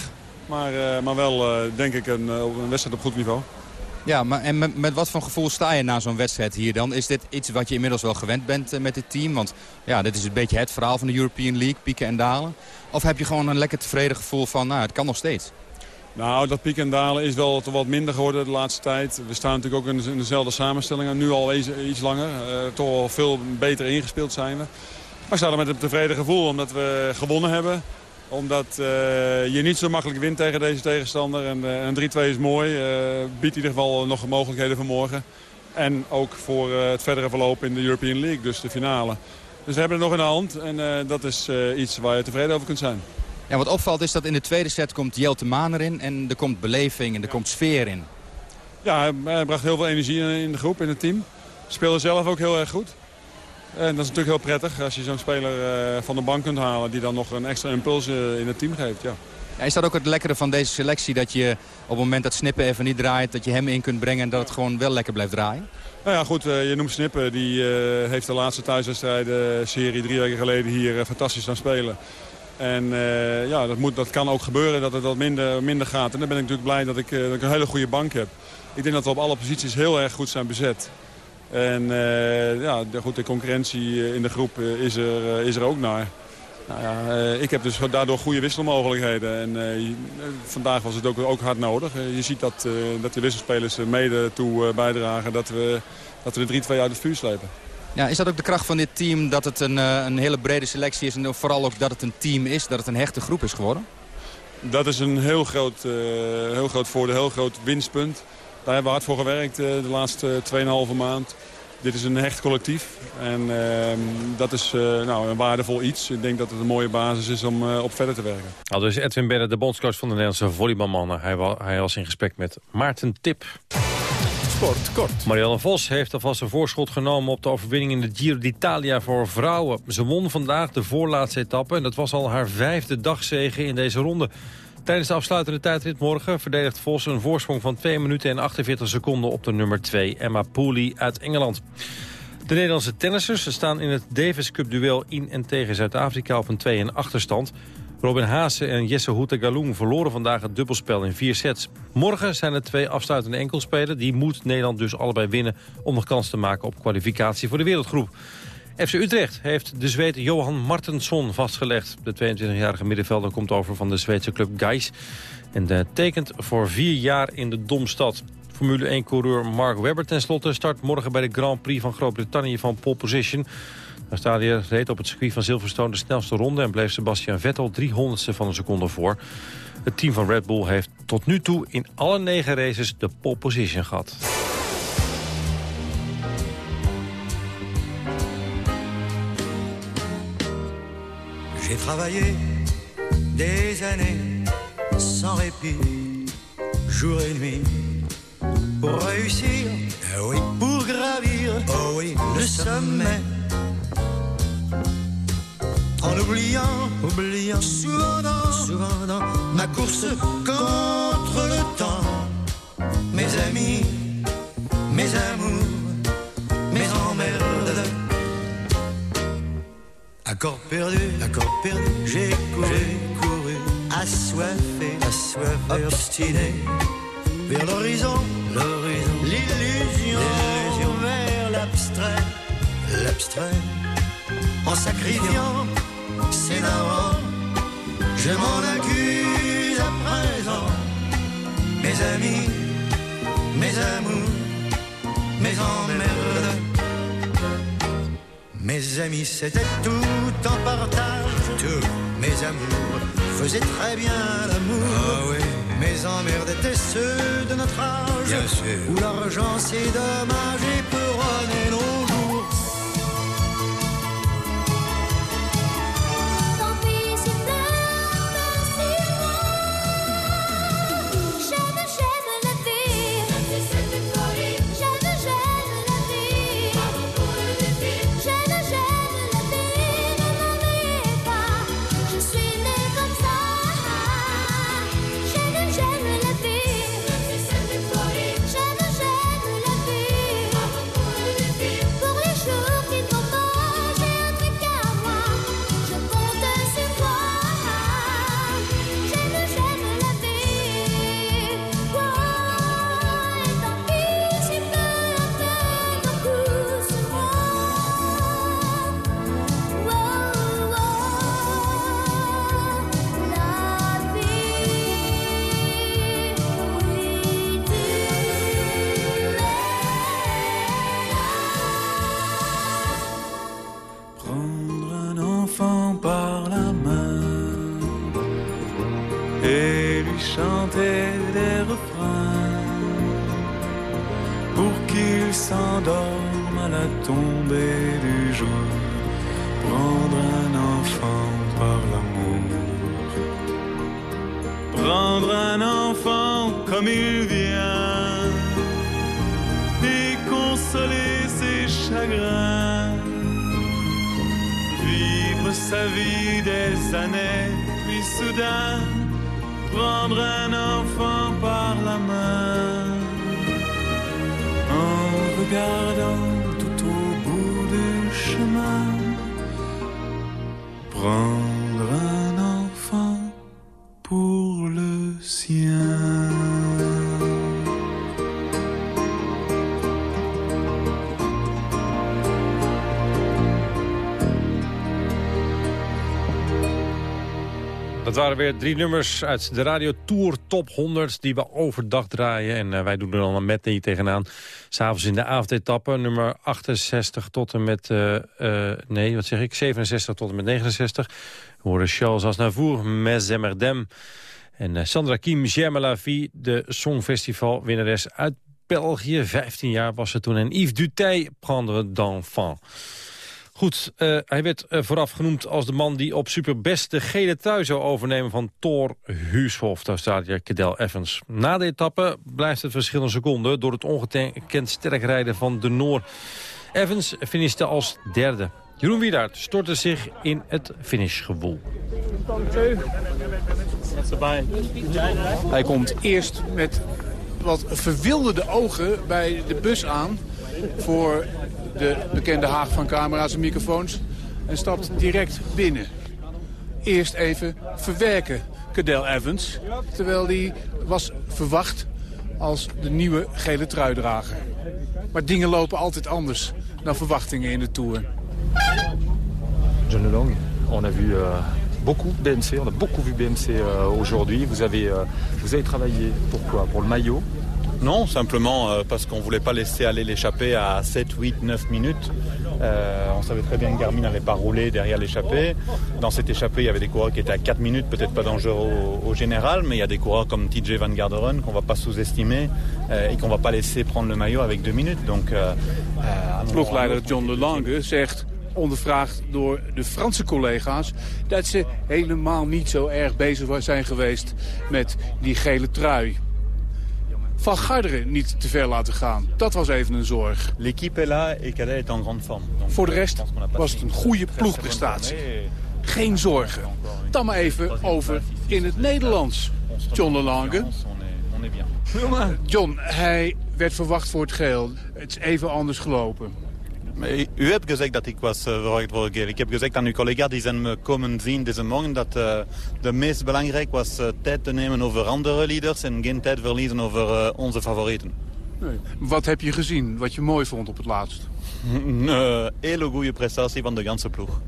maar, eh, maar wel eh, denk ik een, eh, een wedstrijd op goed niveau. Ja, maar en met, met wat voor gevoel sta je na zo'n wedstrijd hier dan? Is dit iets wat je inmiddels wel gewend bent met dit team? Want ja, dit is een beetje het verhaal van de European League, pieken en dalen. Of heb je gewoon een lekker tevreden gevoel van, nou, het kan nog steeds? Nou, dat piek en dalen is wel wat minder geworden de laatste tijd. We staan natuurlijk ook in, in dezelfde samenstellingen. Nu al iets, iets langer. Toch veel beter ingespeeld zijn we. Maar we staan er met een tevreden gevoel omdat we gewonnen hebben. Omdat eh, je niet zo makkelijk wint tegen deze tegenstander. En, eh, en 3-2 is mooi. eh, biedt in ieder geval nog mogelijkheden voor morgen. En ook voor eh, het verdere verloop in de European League, dus de finale. Dus we hebben het nog in de hand en eh, dat is eh, iets waar je tevreden over kunt zijn. Ja, wat opvalt is dat in de tweede set komt Jelte Maan erin en er komt beleving en er komt sfeer in. Ja, hij- bracht heel veel energie in- in de groep, in het team. Speelde zelf ook heel erg goed. En dat is natuurlijk heel prettig als je zo'n speler eh, van de bank kunt halen... die dan nog een extra impuls eh, in het team geeft, ja. Ja, is dat ook het lekkere van deze selectie? Dat je op het moment dat Snippen even niet draait, dat je hem in kunt brengen en dat het gewoon wel lekker blijft draaien? Nou ja, goed, eh, je noemt Snippen. Die eh, heeft de laatste thuiswedstrijden-serie drie weken geleden hier eh, fantastisch aan spelen. En eh, ja, dat, moet, dat kan ook gebeuren dat het wat minder, minder gaat. En dan ben ik natuurlijk blij dat ik, eh, dat ik een hele goede bank heb. Ik denk dat we op alle posities heel erg goed zijn bezet. En eh, ja, de, goed, de concurrentie eh, in de groep eh, is, er, is er ook naar. Nou ja, ik heb dus daardoor goede wisselmogelijkheden. En vandaag was het ook, ook hard nodig. Je ziet dat, eh, dat de wisselspelers er mede toe bijdragen dat we, dat we de 3-2 uit het vuur slepen. Ja, is dat ook de kracht van dit team, dat het een, een hele brede selectie is en vooral ook dat het een team is, dat het een hechte groep is geworden? Dat is een heel groot, uh, heel groot voordeel, heel groot winstpunt. Daar hebben we hard voor gewerkt uh, de laatste 2,5 maand. Dit is een hecht collectief en uh, dat is nou, een waardevol iets. Ik denk dat het een mooie basis is om op verder te werken. Al dus Edwin Bennett, de bondscoach van de Nederlandse volleybalmannen. Hij, hij was in gesprek met Maarten Tip. Sport, kort. Marianne Vos heeft alvast een voorschot genomen op de overwinning in de Giro d'Italia voor vrouwen. Ze won vandaag de voorlaatste etappe en dat was al haar vijfde dagzege in deze ronde. Tijdens de afsluitende tijdrit morgen verdedigt Vos een voorsprong van 2 minuten en 48 seconden op de nummer 2, Emma Pooley uit Engeland. De Nederlandse tennissers staan in het Davis Cup duel in en tegen Zuid-Afrika op een 2 en achterstand. Robin Haase en Jesse Hoete Galung verloren vandaag het dubbelspel in vier sets. Morgen zijn er twee afsluitende enkelspelen. Die moet Nederland dus allebei winnen om nog kans te maken op kwalificatie voor de wereldgroep. FC Utrecht heeft de Zweed Johan Martensson vastgelegd. De 22-jarige middenvelder komt over van de Zweedse club Gais... en tekent voor vier jaar in de Domstad. Formule 1-coureur Mark Webber tenslotte start morgen bij de Grand Prix van Groot-Brittannië van pole position. Australië reed op het circuit van Silverstone de snelste ronde... en bleef Sebastian Vettel 300ste van een seconde voor. Het team van Red Bull heeft tot nu toe in alle negen races de pole position gehad. J'ai travaillé des années sans répit, jour et nuit, pour réussir, ah oui, pour gravir, oh oui, le sommet. En oubliant, oubliant, souvent dans, souvent dans ma course contre le temps, mes amis, mes amours, mes emmerdes. Accord perdu, accord perdu, j'ai couru, couru, assoiffé, assoiffé, obstiné, vers l'horizon, l'horizon, l'illusion, vers l'abstrait, l'abstrait, en sacrifiant ses darons, je m'en accuse à présent, mes amis, mes amours, mes emmerdes. Mes amis, c'était tout en partage. Tous mes amours faisaient très bien l'amour. Mes emmerdes étaient ceux de notre âge. Où l'argent, c'est dommage et peut nos waren weer drie nummers uit de Radio Tour Top 100 die we overdag draaien. En eh, wij doen er dan een met tegenaan. S'avonds in de avondetappe, nummer 68 tot en met... eh, eh, nee, wat zeg ik? 67 tot en met 69. We horen Charles Aznavour, Mes Emmerdem. En Sandra Kim, la vie, de Songfestival-winnares uit België. 15 jaar was ze toen. En Yves Dutey, Prendre d'enfant. Goed, eh, hij werd eh, vooraf genoemd als de man die op superbest de gele trui zou overnemen van Thor Huushof, de Australiër Cadel Evans. Na de etappe blijft het verschil een door het ongekend sterk rijden van de Noor. Evans finishte als derde. Jeroen Wiedaert stortte zich in het finishgewoel. Hij komt eerst met wat verwilderde ogen bij de bus aan... voor de bekende haag van camera's en microfoons... en stapt direct binnen. Eerst even verwerken, Cadel Evans... terwijl hij was verwacht als de nieuwe gele truidrager. Maar dingen lopen altijd anders dan verwachtingen in de Tour. John Long, on a vu euh, beaucoup BMC, on a beaucoup vu BMC euh, aujourd'hui. Vous avez, euh, vous avez travaillé pourquoi Pour le maillot Non, simplement euh, parce qu'on voulait pas laisser aller l'échappée à 7, 8, 9 minutes. Euh, on savait très bien que Garmin n'allait pas rouler derrière l'échappée. Dans cette échappée, il y avait des coureurs qui étaient à 4 minutes, peut-être pas dangereux au, au général, mais il y a des coureurs comme TJ Van Garderen qu'on va pas sous-estimer euh, et qu'on va pas laisser prendre le maillot avec 2 minutes. Donc, euh, euh, Ploegleider John de Lange zegt, ondervraagd door de Franse collega's... dat ze helemaal niet zo erg bezig zijn geweest met die gele trui. Van Garderen niet te ver laten gaan, dat was even een zorg. L'équipe est là et Cadel est en grande forme. Voor de rest was het een goede ploegprestatie. Geen zorgen. Dan maar even over in het Nederlands. John de Lange. John, hij werd verwacht voor het geel. Het is even anders gelopen. U hebt gezegd dat ik was uh, verwacht voor geel. Ik heb gezegd aan uw collega die zijn me komen zien deze morgen dat uh, de meest belangrijk was uh, tijd te nemen over andere leaders en geen tijd verliezen over onze favorieten. Nee. Wat heb je gezien, wat je mooi vond op het laatst? Een hele goede prestatie van de ganse ploeg.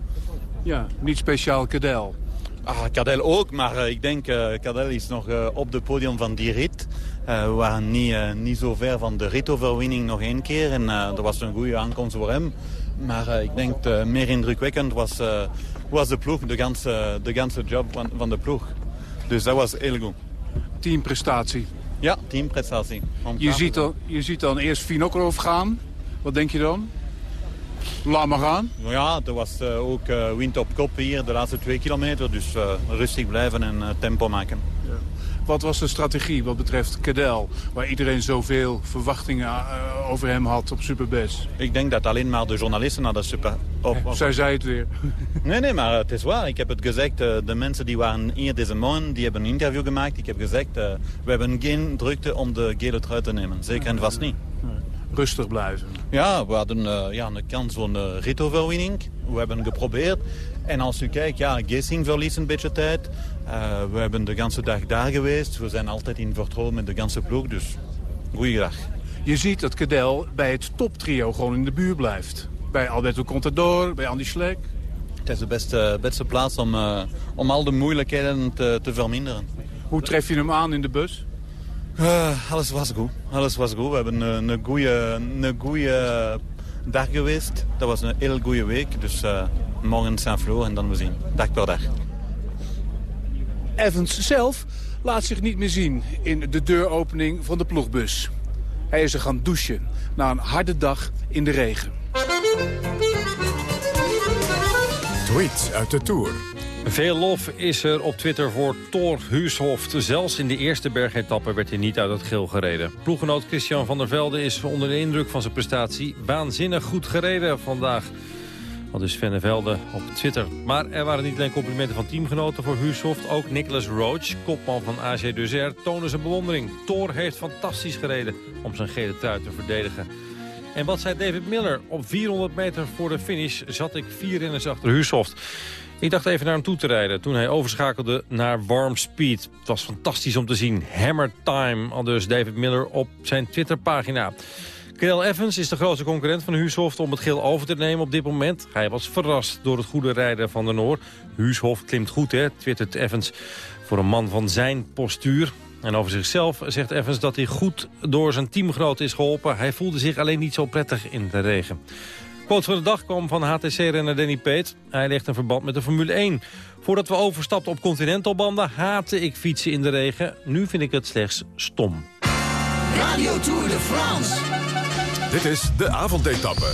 Ja, niet speciaal Cadel. Ah, Cadel ook, maar ik denk Cadel is nog op het podium van die rit. Uh, we waren niet, uh, niet zo ver van de ritoverwinning nog één keer. En uh, dat was een goede aankomst voor hem. Maar uh, ik denk uh, meer indrukwekkend was, uh, was de ploeg, de ganse, de ganse job van, van de ploeg. Dus dat was heel goed. Teamprestatie. Ja, teamprestatie. Je ziet, dan, je ziet dan eerst Vinokrov gaan. Wat denk je dan? Laat maar gaan. Ja, er was uh, ook uh, wind op kop hier de laatste twee kilometer. Dus uh, rustig blijven en tempo maken. Ja. Wat was de strategie wat betreft Cadel? Waar iedereen zoveel verwachtingen over hem had op Superbest. Ik denk dat alleen maar de journalisten naar de Super... Op, op... Zij zei het weer. nee, nee, maar het is waar. Ik heb het gezegd. de mensen die waren hier deze morgen, die hebben een interview gemaakt. Ik heb gezegd, we hebben geen drukte om de gele trui te nemen. Zeker en vast niet. Rustig blijven. Ja, we hadden uh, ja, een kans voor een ritoverwinning. We hebben geprobeerd. En als u kijkt, ja, Gessing verliest een beetje tijd. Uh, we hebben de hele dag daar geweest. We zijn altijd in vertrouwen met de ganse ploeg. Dus goeie dag. Je ziet dat Cadel bij het toptrio gewoon in de buurt blijft. Bij Alberto Contador, bij Andy Schleck. Het is de beste, beste plaats om, uh, om al de moeilijkheden te, te verminderen. Hoe tref je hem aan in de bus? Uh, alles was goed. Alles was goed. We hebben een, een, goede, een goede dag geweest. Dat was een heel goede week. Dus morgen Saint-Floor en dan we zien. Dag per dag. Evans zelf laat zich niet meer zien in de deuropening van de ploegbus. Hij is er gaan douchen na een harde dag in de regen. Tweets uit de Tour. Veel lof is er op Twitter voor Thor Huushoft. Zelfs in de eerste bergetappe werd hij niet uit het geel gereden. Ploeggenoot Christian van der Velde is onder de indruk van zijn prestatie... waanzinnig goed gereden vandaag. Dus Van der Velde op Twitter. Maar er waren niet alleen complimenten van teamgenoten voor Huushoft. Ook Nicholas Roach, kopman van AG Deuzer, toonde zijn bewondering. Thor heeft fantastisch gereden om zijn gele trui te verdedigen. En wat zei David Miller? Op 400 meter voor de finish zat ik vier renners achter Huushoft. Ik dacht even naar hem toe te rijden toen hij overschakelde naar Warm Speed. Het was fantastisch om te zien. Hammer Time, al dus David Miller op zijn Twitterpagina. Cadel Evans is de grootste concurrent van Huushoft om het geel over te nemen op dit moment. Hij was verrast door het goede rijden van de Noor. Huushoft klimt goed, hè, twittert Evans, voor een man van zijn postuur. En over zichzelf zegt Evans dat hij goed door zijn teamgenoot is geholpen. Hij voelde zich alleen niet zo prettig in de regen. Quote van de dag kwam van HTC-renner Danny Peet. Hij legt een verband met de Formule 1. Voordat we overstapten op continentalbanden haatte ik fietsen in de regen. Nu vind ik het slechts stom. Radio Tour de France. Dit is de avondetappe.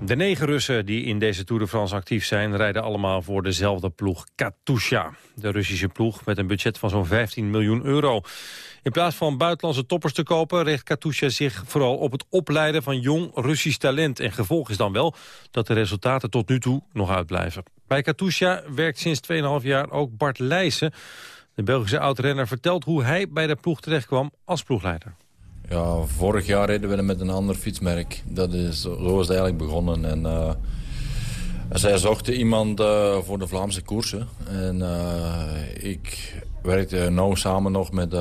De negen Russen die in deze Tour de France actief zijn... rijden allemaal voor dezelfde ploeg Katusha. De Russische ploeg met een budget van zo'n 15 miljoen euro. In plaats van buitenlandse toppers te kopen... richt Katusha zich vooral op het opleiden van jong Russisch talent. En gevolg is dan wel dat de resultaten tot nu toe nog uitblijven. Bij Katusha werkt sinds 2,5 jaar ook Bart Leijsen. De Belgische oud-renner vertelt hoe hij bij de ploeg terechtkwam als ploegleider. Ja, vorig jaar reden we met een ander fietsmerk. Dat is, zo is het eigenlijk begonnen. En, eh, zij zochten iemand eh, voor de Vlaamse koersen. En eh, ik werkte nauw samen nog met,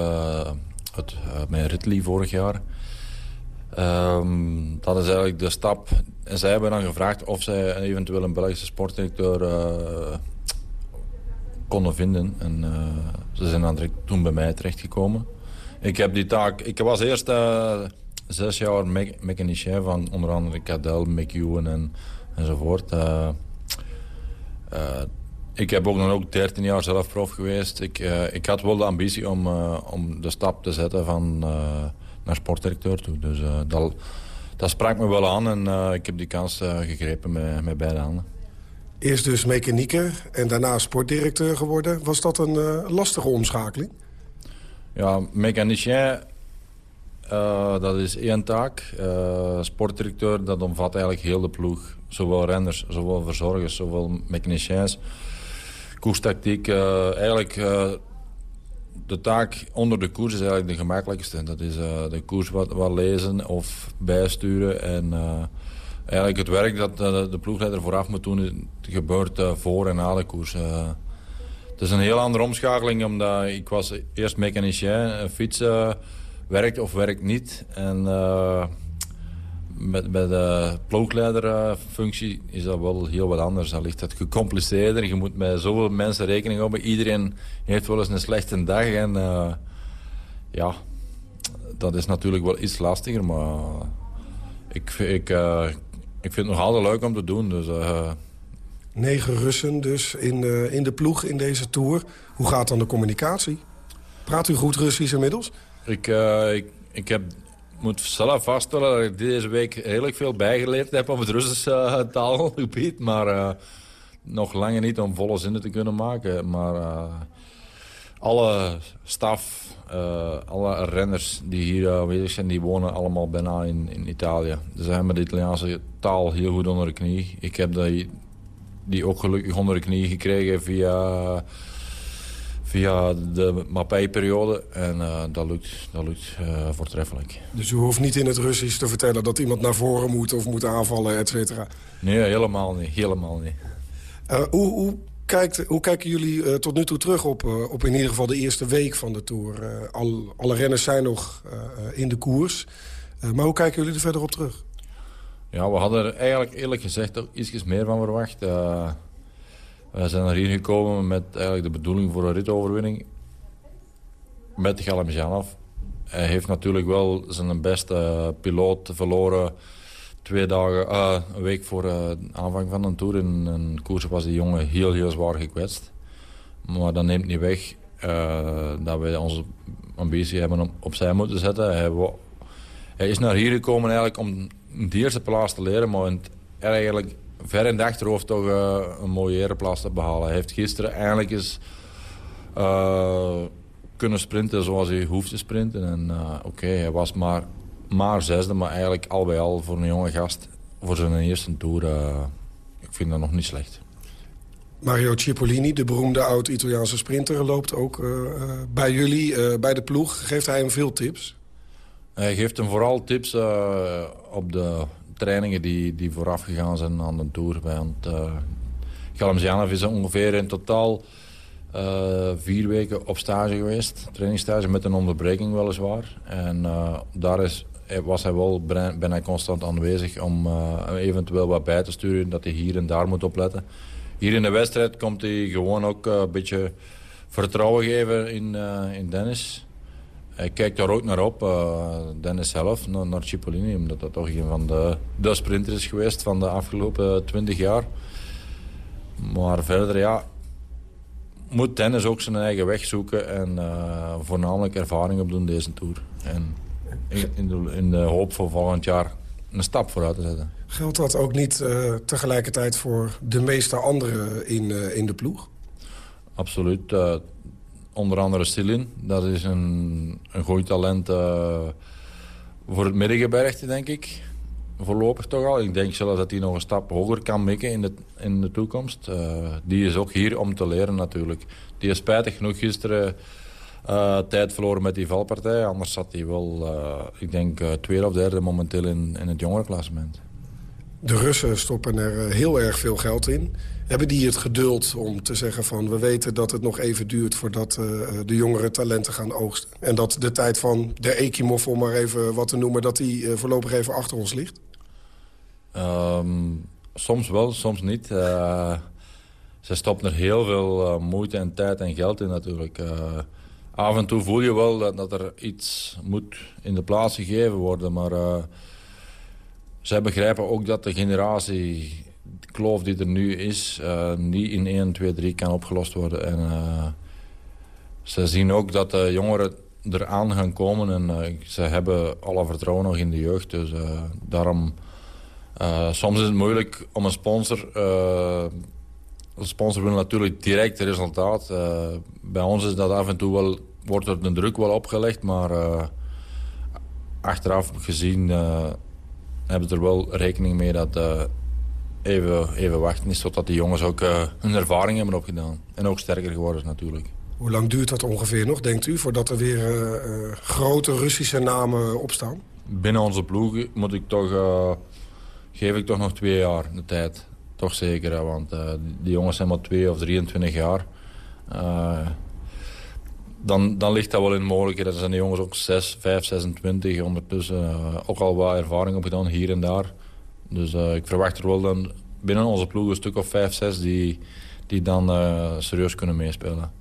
het, met Ridley vorig jaar. Ehm, dat is eigenlijk de stap. En zij hebben dan gevraagd of zij eventueel een Belgische sportdirecteur konden vinden. En ze zijn dan toen bij mij terechtgekomen. Ik heb die taak... Ik was eerst uh, zes jaar me mechanicien van onder andere Cadel, McEwen en, enzovoort. Uh, uh, ik heb ook dan ook 13 jaar zelf prof geweest. Ik, ik had wel de ambitie om, om de stap te zetten van naar sportdirecteur toe. Dus dat, dat sprak me wel aan en ik heb die kans gegrepen met, met beide handen. Eerst dus mechanieker en daarna sportdirecteur geworden. Was dat een lastige omschakeling? Ja, mechanicien, uh, dat is één taak. Uh, sportdirecteur, dat omvat eigenlijk heel de ploeg. Zowel renners, zowel verzorgers, zowel mechaniciens. Koerstactiek, uh, eigenlijk de taak onder de koers is eigenlijk de gemakkelijkste. Dat is de koers wat, wat, lezen of bijsturen. En eigenlijk het werk dat de ploegleider vooraf moet doen, gebeurt voor en na de koers. Het is een heel andere omschakeling, omdat ik was eerst mechanicien. Fietsen werkt of werkt niet. En uh, met, bij de ploegleiderfunctie is dat wel heel wat anders. Dan ligt het gecompliceerder. Je moet met zoveel mensen rekening houden. Iedereen heeft wel eens een slechte dag. En uh, ja, dat is natuurlijk wel iets lastiger. Maar ik, ik, ik vind het nog altijd leuk om te doen. Dus Negen Russen dus in, uh, in de ploeg in deze Tour. Hoe gaat dan de communicatie? Praat u goed Russisch inmiddels? Ik, uh, ik, ik heb, moet zelf vaststellen dat ik deze week redelijk veel bijgeleerd heb op het Russische uh, taalgebied. Maar nog langer niet om volle zinnen te kunnen maken. Maar alle staf, alle renners die hier aanwezig zijn, die wonen allemaal bijna in, in Italië. Ze hebben de Italiaanse taal heel goed onder de knie. Ik heb dat die ook gelukkig onder de knie gekregen via, via de Mapai-periode. En uh, dat lukt, dat lukt uh, voortreffelijk. Dus u hoeft niet in het Russisch te vertellen dat iemand naar voren moet of moet aanvallen, et cetera? Nee, helemaal niet. Helemaal niet. Uh, hoe, hoe, kijkt, hoe kijken jullie tot nu toe terug op, op in ieder geval de eerste week van de Tour? Al, alle renners zijn nog in de koers. maar hoe kijken jullie er verder op terug? Ja, we hadden er eigenlijk eerlijk gezegd ook iets meer van verwacht. Uh, we zijn er hier gekomen met eigenlijk de bedoeling voor een ritoverwinning. Met Galamjanov. Hij heeft natuurlijk wel zijn beste piloot verloren. Twee dagen, uh, een week voor de aanvang van een tour. In een koers was die jongen heel, heel zwaar gekwetst. Maar dat neemt niet weg dat wij onze ambitie hebben om opzij moeten zetten. Hij, hij is naar hier gekomen eigenlijk om de eerste plaats te leren, maar eigenlijk ver in de achterhoofd toch uh, een mooie ereplaats te behalen. Hij heeft gisteren eigenlijk eens uh, kunnen sprinten zoals hij hoeft te sprinten. En uh, oké, hij was maar, maar zesde, maar eigenlijk al bij al voor een jonge gast voor zijn eerste tour, ik vind dat nog niet slecht. Mario Cipollini, de beroemde oud-Italiaanse sprinter, loopt ook bij jullie, bij de ploeg. Geeft hij hem veel tips? Hij geeft hem vooral tips uh, op de trainingen die, die vooraf gegaan zijn aan de Tour. Want uh, Galamzianov is ongeveer in totaal uh, vier weken op stage geweest. Trainingsstage met een onderbreking weliswaar. En daar is, was hij wel bijna constant aanwezig om eventueel wat bij te sturen. Dat hij hier en daar moet opletten. Hier in de wedstrijd komt hij gewoon ook een beetje vertrouwen geven in, in Dennis. Ik kijk daar ook naar op, eh, Dennis zelf, naar, naar Cipollini. Omdat dat toch een van de, de sprinters is geweest van de afgelopen 20 jaar. Maar verder, ja, moet Dennis ook zijn eigen weg zoeken en eh, voornamelijk ervaring opdoen deze Tour. En in, in, de, in de hoop voor volgend jaar een stap vooruit te zetten. Geldt dat ook niet eh, tegelijkertijd voor de meeste anderen in, in de ploeg? Absoluut. Onder andere Stilin. Dat is een, een goed talent eh, voor het middengebergte, denk ik. Voorlopig toch al. Ik denk zelfs dat hij nog een stap hoger kan mikken in de, in de toekomst. Eh, die is ook hier om te leren natuurlijk. Die is spijtig genoeg gisteren eh, tijd verloren met die valpartij. Anders zat hij wel, ik denk, tweede of derde momenteel in, in het jongerenklassement. De Russen stoppen er heel erg veel geld in. Hebben die het geduld om te zeggen van... we weten dat het nog even duurt voordat eh, de jongere talenten gaan oogsten? En dat de tijd van de Ekimov, om maar even wat te noemen... dat die eh, voorlopig even achter ons ligt? Ehm, soms wel, soms niet. Eh, ze stoppen er heel veel eh, moeite en tijd en geld in natuurlijk. Eh, af en toe voel je wel dat, dat er iets moet in de plaats gegeven worden. Maar eh, zij begrijpen ook dat de generatie, kloof die er nu is... eh, niet in 1, 2, 3 kan opgelost worden. En eh, ze zien ook dat de jongeren eraan gaan komen. En eh, ze hebben alle vertrouwen nog in de jeugd. Dus daarom... Uh, soms is het moeilijk om een sponsor... Uh, een sponsor wil natuurlijk direct resultaat. Uh, bij ons is dat af en toe wel... Wordt er de druk wel opgelegd, maar... Uh, achteraf gezien hebben we er wel rekening mee dat... even, even wachten is totdat die jongens ook hun ervaring hebben opgedaan. En ook sterker geworden is natuurlijk. Hoe lang duurt dat ongeveer nog, denkt u, voordat er weer grote Russische namen opstaan? Binnen onze ploeg moet ik toch geef ik toch nog twee jaar de tijd. Toch zeker, hè, want uh, die jongens zijn maar twee of 23 jaar. Uh, dan, dan ligt dat wel in mogelijkheden. Dan zijn de jongens ook 6, 5, 26 ondertussen. Uh, ook al wat ervaring opgedaan hier en daar. Dus ik verwacht er wel dan binnen onze ploeg een stuk of 5, 6 die, die dan serieus kunnen meespelen.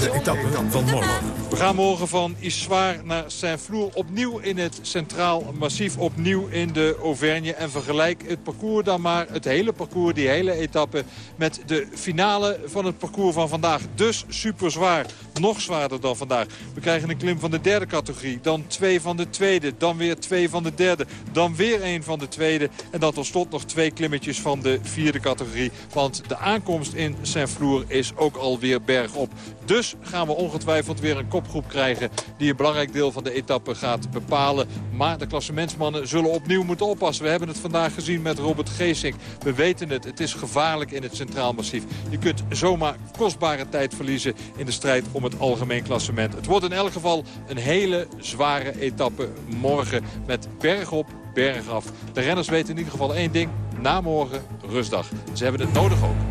De etappe van morgen. We gaan morgen van Issoire naar Saint-Flour. Opnieuw in het Centraal Massief. Opnieuw in de Auvergne. En vergelijk het parcours dan maar, het hele parcours, die hele etappe... met de finale van het parcours van vandaag. Dus super zwaar. Nog zwaarder dan vandaag. We krijgen een klim van de derde categorie. Dan twee van de tweede. Dan weer twee van de derde. Dan weer een van de tweede. En dan tot slot nog twee klimmetjes van de vierde categorie. Want de aankomst in Saint-Flour is ook alweer bergop. Dus gaan we ongetwijfeld weer een kopgroep krijgen... die een belangrijk deel van de etappe gaat bepalen. Maar de klassementsmannen zullen opnieuw moeten oppassen. We hebben het vandaag gezien met Robert Geesink. We weten het, het is gevaarlijk in het Centraal Massief. Je kunt zomaar kostbare tijd verliezen in de strijd om het algemeen klassement. Het wordt in elk geval een hele zware etappe morgen met bergop, bergaf. De renners weten in ieder geval één ding. Na morgen rustdag. Ze hebben het nodig ook.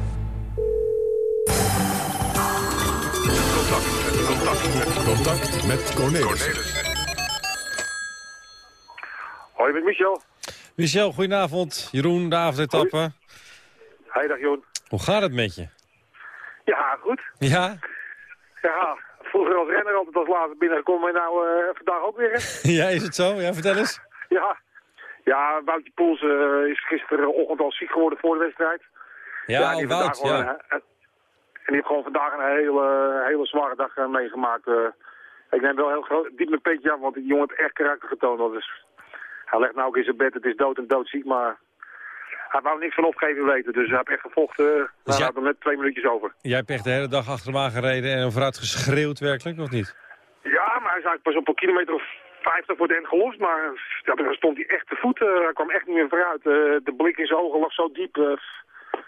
Contact, met Cornelis. Hoi, met Michel. Michel, goedenavond. Jeroen, de avondetappe. Hi, dag Joon. Hoe gaat het met je? Ja, goed. Ja? Ja, vroeger als renner altijd als laatste binnengekomen en nou uh, vandaag ook weer. Hè? ja, is het zo? Ja, vertel eens. ja. Ja, Woutje Poels uh, is gisterochtend al ziek geworden voor de wedstrijd. Ja, ja die Wout, ja. Die heeft gewoon vandaag een hele, hele zware dag uh, meegemaakt. ik neem wel heel groot, diep mijn petje af, want die jongen heeft echt karakter getoond. Dus, hij legt nou ook in zijn bed, het is dood en doodziek, maar hij wou niks van opgeven weten. Dus hij heeft echt gevochten. Dus nou, ja... net twee minuutjes over. Jij hebt echt de hele dag achter hem aangereden en vooruit geschreeuwd werkelijk, of niet? Ja, maar hij is eigenlijk pas op een kilometer of 50 voor de end gelost. Maar ja, dan stond hij echt te voeten. Hij kwam echt niet meer vooruit. Uh, de blik in zijn ogen lag zo diep. Uh,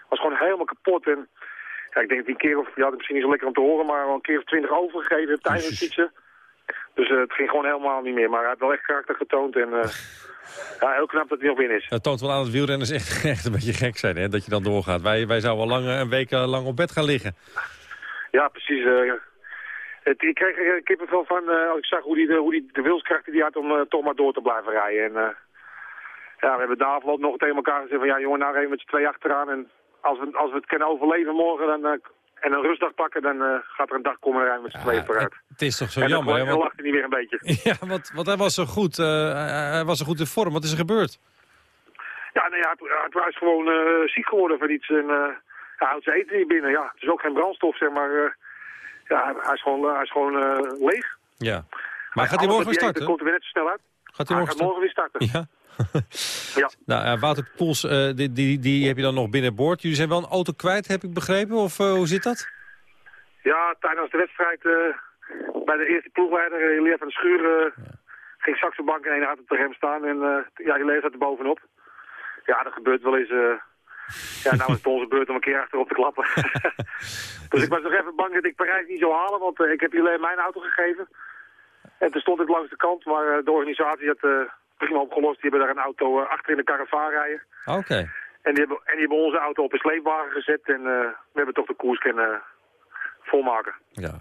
was gewoon helemaal kapot. En ja, ik denk dat hij een keer of, ja, misschien niet zo lekker om te horen, maar wel een keer of twintig overgegeven tijdens het fietsen. Dus uh, het ging gewoon helemaal niet meer. Maar hij heeft wel echt karakter getoond en ja, heel knap dat hij nog binnen is. Het toont wel aan dat wielrenners echt, echt een beetje gek zijn, hè, dat je dan doorgaat. Wij, wij zouden al lang, een week lang op bed gaan liggen. Ja, precies. Uh, het, ik kreeg er kippenvel van als ik zag hoe, die de, hoe die de wilskracht die had om toch maar door te blijven rijden. En ja, we hebben de afloop nog tegen elkaar gezegd van ja jongen, nou even met z'n twee achteraan. En als we, als we het kunnen overleven morgen, dan en een rustdag pakken, dan eh, gaat er een dag komen rijden met z'n tweeën vooruit. Het is toch zo en dan jammer, hè? Want, lacht hij niet weer een beetje. ja, want, want hij was zo goed. eh, hij- hij was zo goed in vorm. Wat is er gebeurd? Ja, nee, hij, hij- hij is gewoon eh, ziek geworden van iets. En, eh, hij houdt zijn eten niet binnen. Ja, het is ook geen brandstof, zeg maar. eh, ja, hij- hij is gewoon, hij is gewoon eh, leeg. Ja. Maar gaat hij morgen weer hij starten? komt er weer net zo snel uit. Gaat hij Hij morgen gaat morgen weer starten. Ja. Ja. Nou, Wouter Poels, eh, die, die, die heb je dan nog binnenboord. Jullie zijn wel een auto kwijt, heb ik begrepen? Of eh, hoe zit dat? Ja, tijdens de wedstrijd eh, bij de eerste ploegleider, uh, Leer van de Schuur, eh, ging straks de bank en een had op de rem staan. En ja, die leefde er bovenop. Ja, dat gebeurt wel eens. ja, nou is het onze beurt om een keer achterop te klappen. dus ik was nog even bang dat ik Parijs niet zou halen, want ik heb jullie mijn auto gegeven. En toen stond ik langs de kant, maar de organisatie had prima opgelost. Die hebben daar een auto eh, achter in de caravan rijden. Oké. En die, hebben, en die hebben onze auto op een sleepwagen gezet en eh, we hebben toch de koers kunnen volmaken. Ja.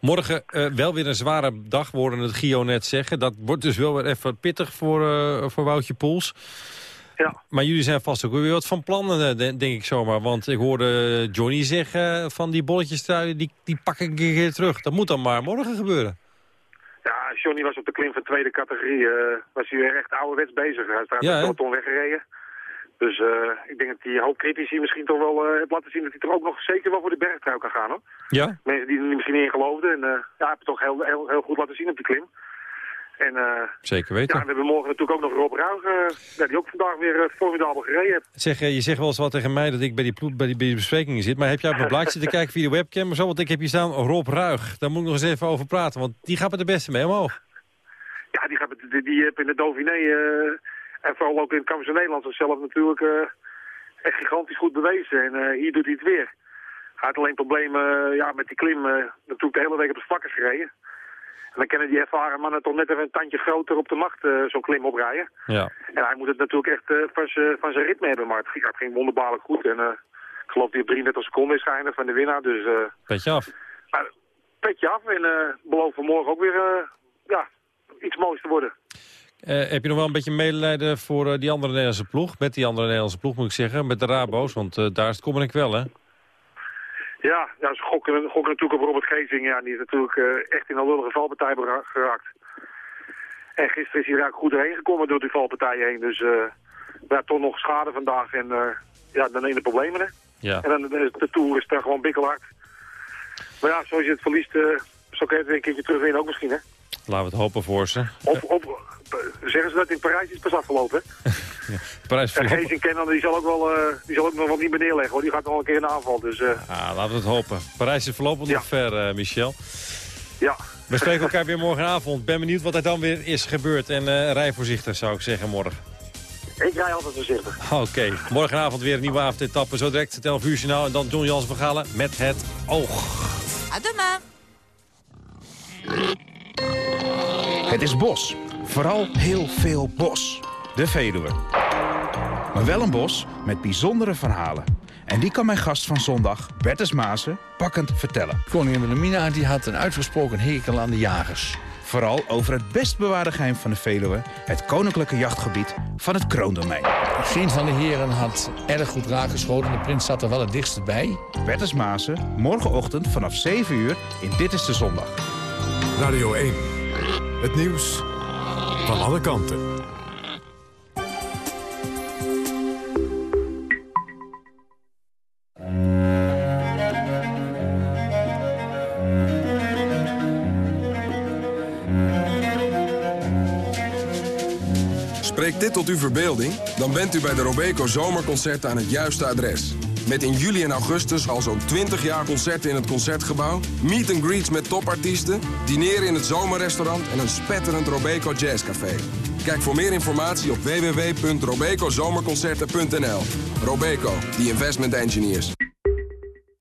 Morgen eh, wel weer een zware dag, worden het Gio net zeggen. Dat wordt dus wel weer even pittig voor, eh, voor Woutje Poels. Ja. Maar jullie zijn vast ook weer wat van plannen, eh, de- denk ik zomaar. Want ik hoorde Johnny zeggen van die bolletjes die, die pak ik een keer terug. Dat moet dan maar morgen gebeuren. Johnny was op de klim van tweede categorie. eh, was hij weer echt ouderwets bezig. Hij is daar Ja, peloton weggereden. Dus eh, ik denk dat die hoop critici misschien toch wel eh, heeft laten zien dat hij toch ook nog zeker wel voor de bergtrui kan gaan. Hoor. Ja? Mensen die er misschien niet in geloofden. En ja, hij heeft het toch heel, heel, heel goed laten zien op die klim. En uh, Zeker ja, weten. en we hebben morgen natuurlijk ook nog Rob Ruig, uh, ja, die ook vandaag weer uh, formidabel gereden heeft. Zeg, je zegt wel eens wat tegen mij dat ik bij die, bij die, bij die besprekingen zit. Maar heb jij op mijn blaadje zitten kijken via de webcam of zo? Want ik heb hier staan Rob Ruig. Daar moet ik nog eens even over praten, want die gaat met de beste mee omhoog. Ja, die, gaat die, die heeft in de Dauphiné en vooral ook in het van Nederland zichzelf natuurlijk echt gigantisch goed bewezen. En hier doet hij het weer. Hij had alleen problemen ja, met die klim. Natuurlijk de hele week op de vlakken gereden. Dan kunnen die ervaren mannen toch net even een tandje groter op de macht uh, zo'n klim oprijden. Ja. En hij moet het natuurlijk echt uh, van zijn ritme hebben. Maar het ging, wonderbaarlijk goed. En uh, ik geloof die op 33 seconden is geëindigd van de winnaar. Dus, petje af. Maar, petje af. En beloof voor morgen ook weer ja, iets moois te worden. Uh, heb je nog wel een beetje medelijden voor uh, die andere Nederlandse ploeg? Met die andere Nederlandse ploeg moet ik zeggen, met de Rabo's. Want uh, daar is het kommer ik wel, hè? Ja, ja ze gokken, gokken natuurlijk op Robert Gezing. Ja, die is natuurlijk uh, echt in een lullige valpartij geraakt. En gisteren is hij eigenlijk goed heen gekomen door die valpartij heen. Dus uh, ja, toch nog schade vandaag. En uh, ja, dan in de problemen, hè. Ja. En dan de, de Tour is daar gewoon bikkelhard. Maar ja, zoals je het verliest, zo kun je het een keertje terugwinnen ook misschien, hè. Laten we het hopen voor ze. Of, of zeggen ze dat in Parijs is pas afgelopen, hè? ja, Parijs en Gezing kennen, die zal ook wel, uh, die zal ook nog wel niet meer neerleggen, hoor. Die gaat nog wel een keer in de aanval, dus... Uh... Ah, laten we het hopen. Parijs is voorlopig ja. nog ver, uh, Michel. Ja. We spreken elkaar weer morgenavond. Ben benieuwd wat er dan weer is gebeurd. En uh, rij voorzichtig, zou ik zeggen, morgen. Ik rij altijd voorzichtig. Oké, okay. morgenavond weer een nieuwe avondetappe. Zo direct het 11 uur en dan John Jans van Galen met het oog. Adema. Het is bos. Vooral heel veel bos. De Veluwe. Maar wel een bos met bijzondere verhalen. En die kan mijn gast van zondag, Bertus Maasen, pakkend vertellen. Koningin Wilhelmina die had een uitgesproken hekel aan de jagers. Vooral over het best bewaarde geheim van de Veluwe... het koninklijke jachtgebied van het Kroondomein. Geen van de heren had erg goed raakgeschoten. De prins zat er wel het dichtst bij. Bertus Maasen, morgenochtend vanaf 7 uur in Dit is de Zondag. Radio 1. Het nieuws van alle kanten. Spreekt dit tot uw verbeelding? Dan bent u bij de Robeco Zomerconcerten aan het juiste adres. Met in juli en augustus al zo'n 20 jaar concerten in het Concertgebouw... meet and greets met topartiesten, dineren in het zomerrestaurant... en een spetterend Robeco Jazzcafé. Kijk voor meer informatie op www.robecozomerconcerten.nl. Robeco, the investment engineers.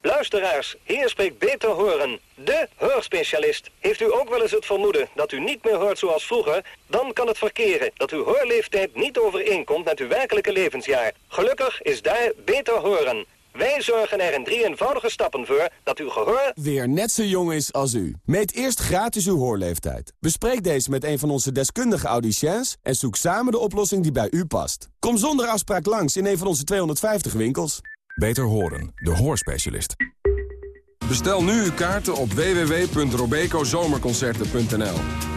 Luisteraars, hier spreekt Beter Horen, de hoorspecialist. Heeft u ook wel eens het vermoeden dat u niet meer hoort zoals vroeger? Dan kan het verkeren dat uw hoorleeftijd niet overeenkomt met uw werkelijke levensjaar. Gelukkig is daar Beter Horen. Wij zorgen er in drie eenvoudige stappen voor dat uw gehoor... weer net zo jong is als u. Meet eerst gratis uw hoorleeftijd. Bespreek deze met een van onze deskundige audiciëns... en zoek samen de oplossing die bij u past. Kom zonder afspraak langs in een van onze 250 winkels. Beter horen, de hoorspecialist. Bestel nu uw kaarten op www.robecozomerconcerten.nl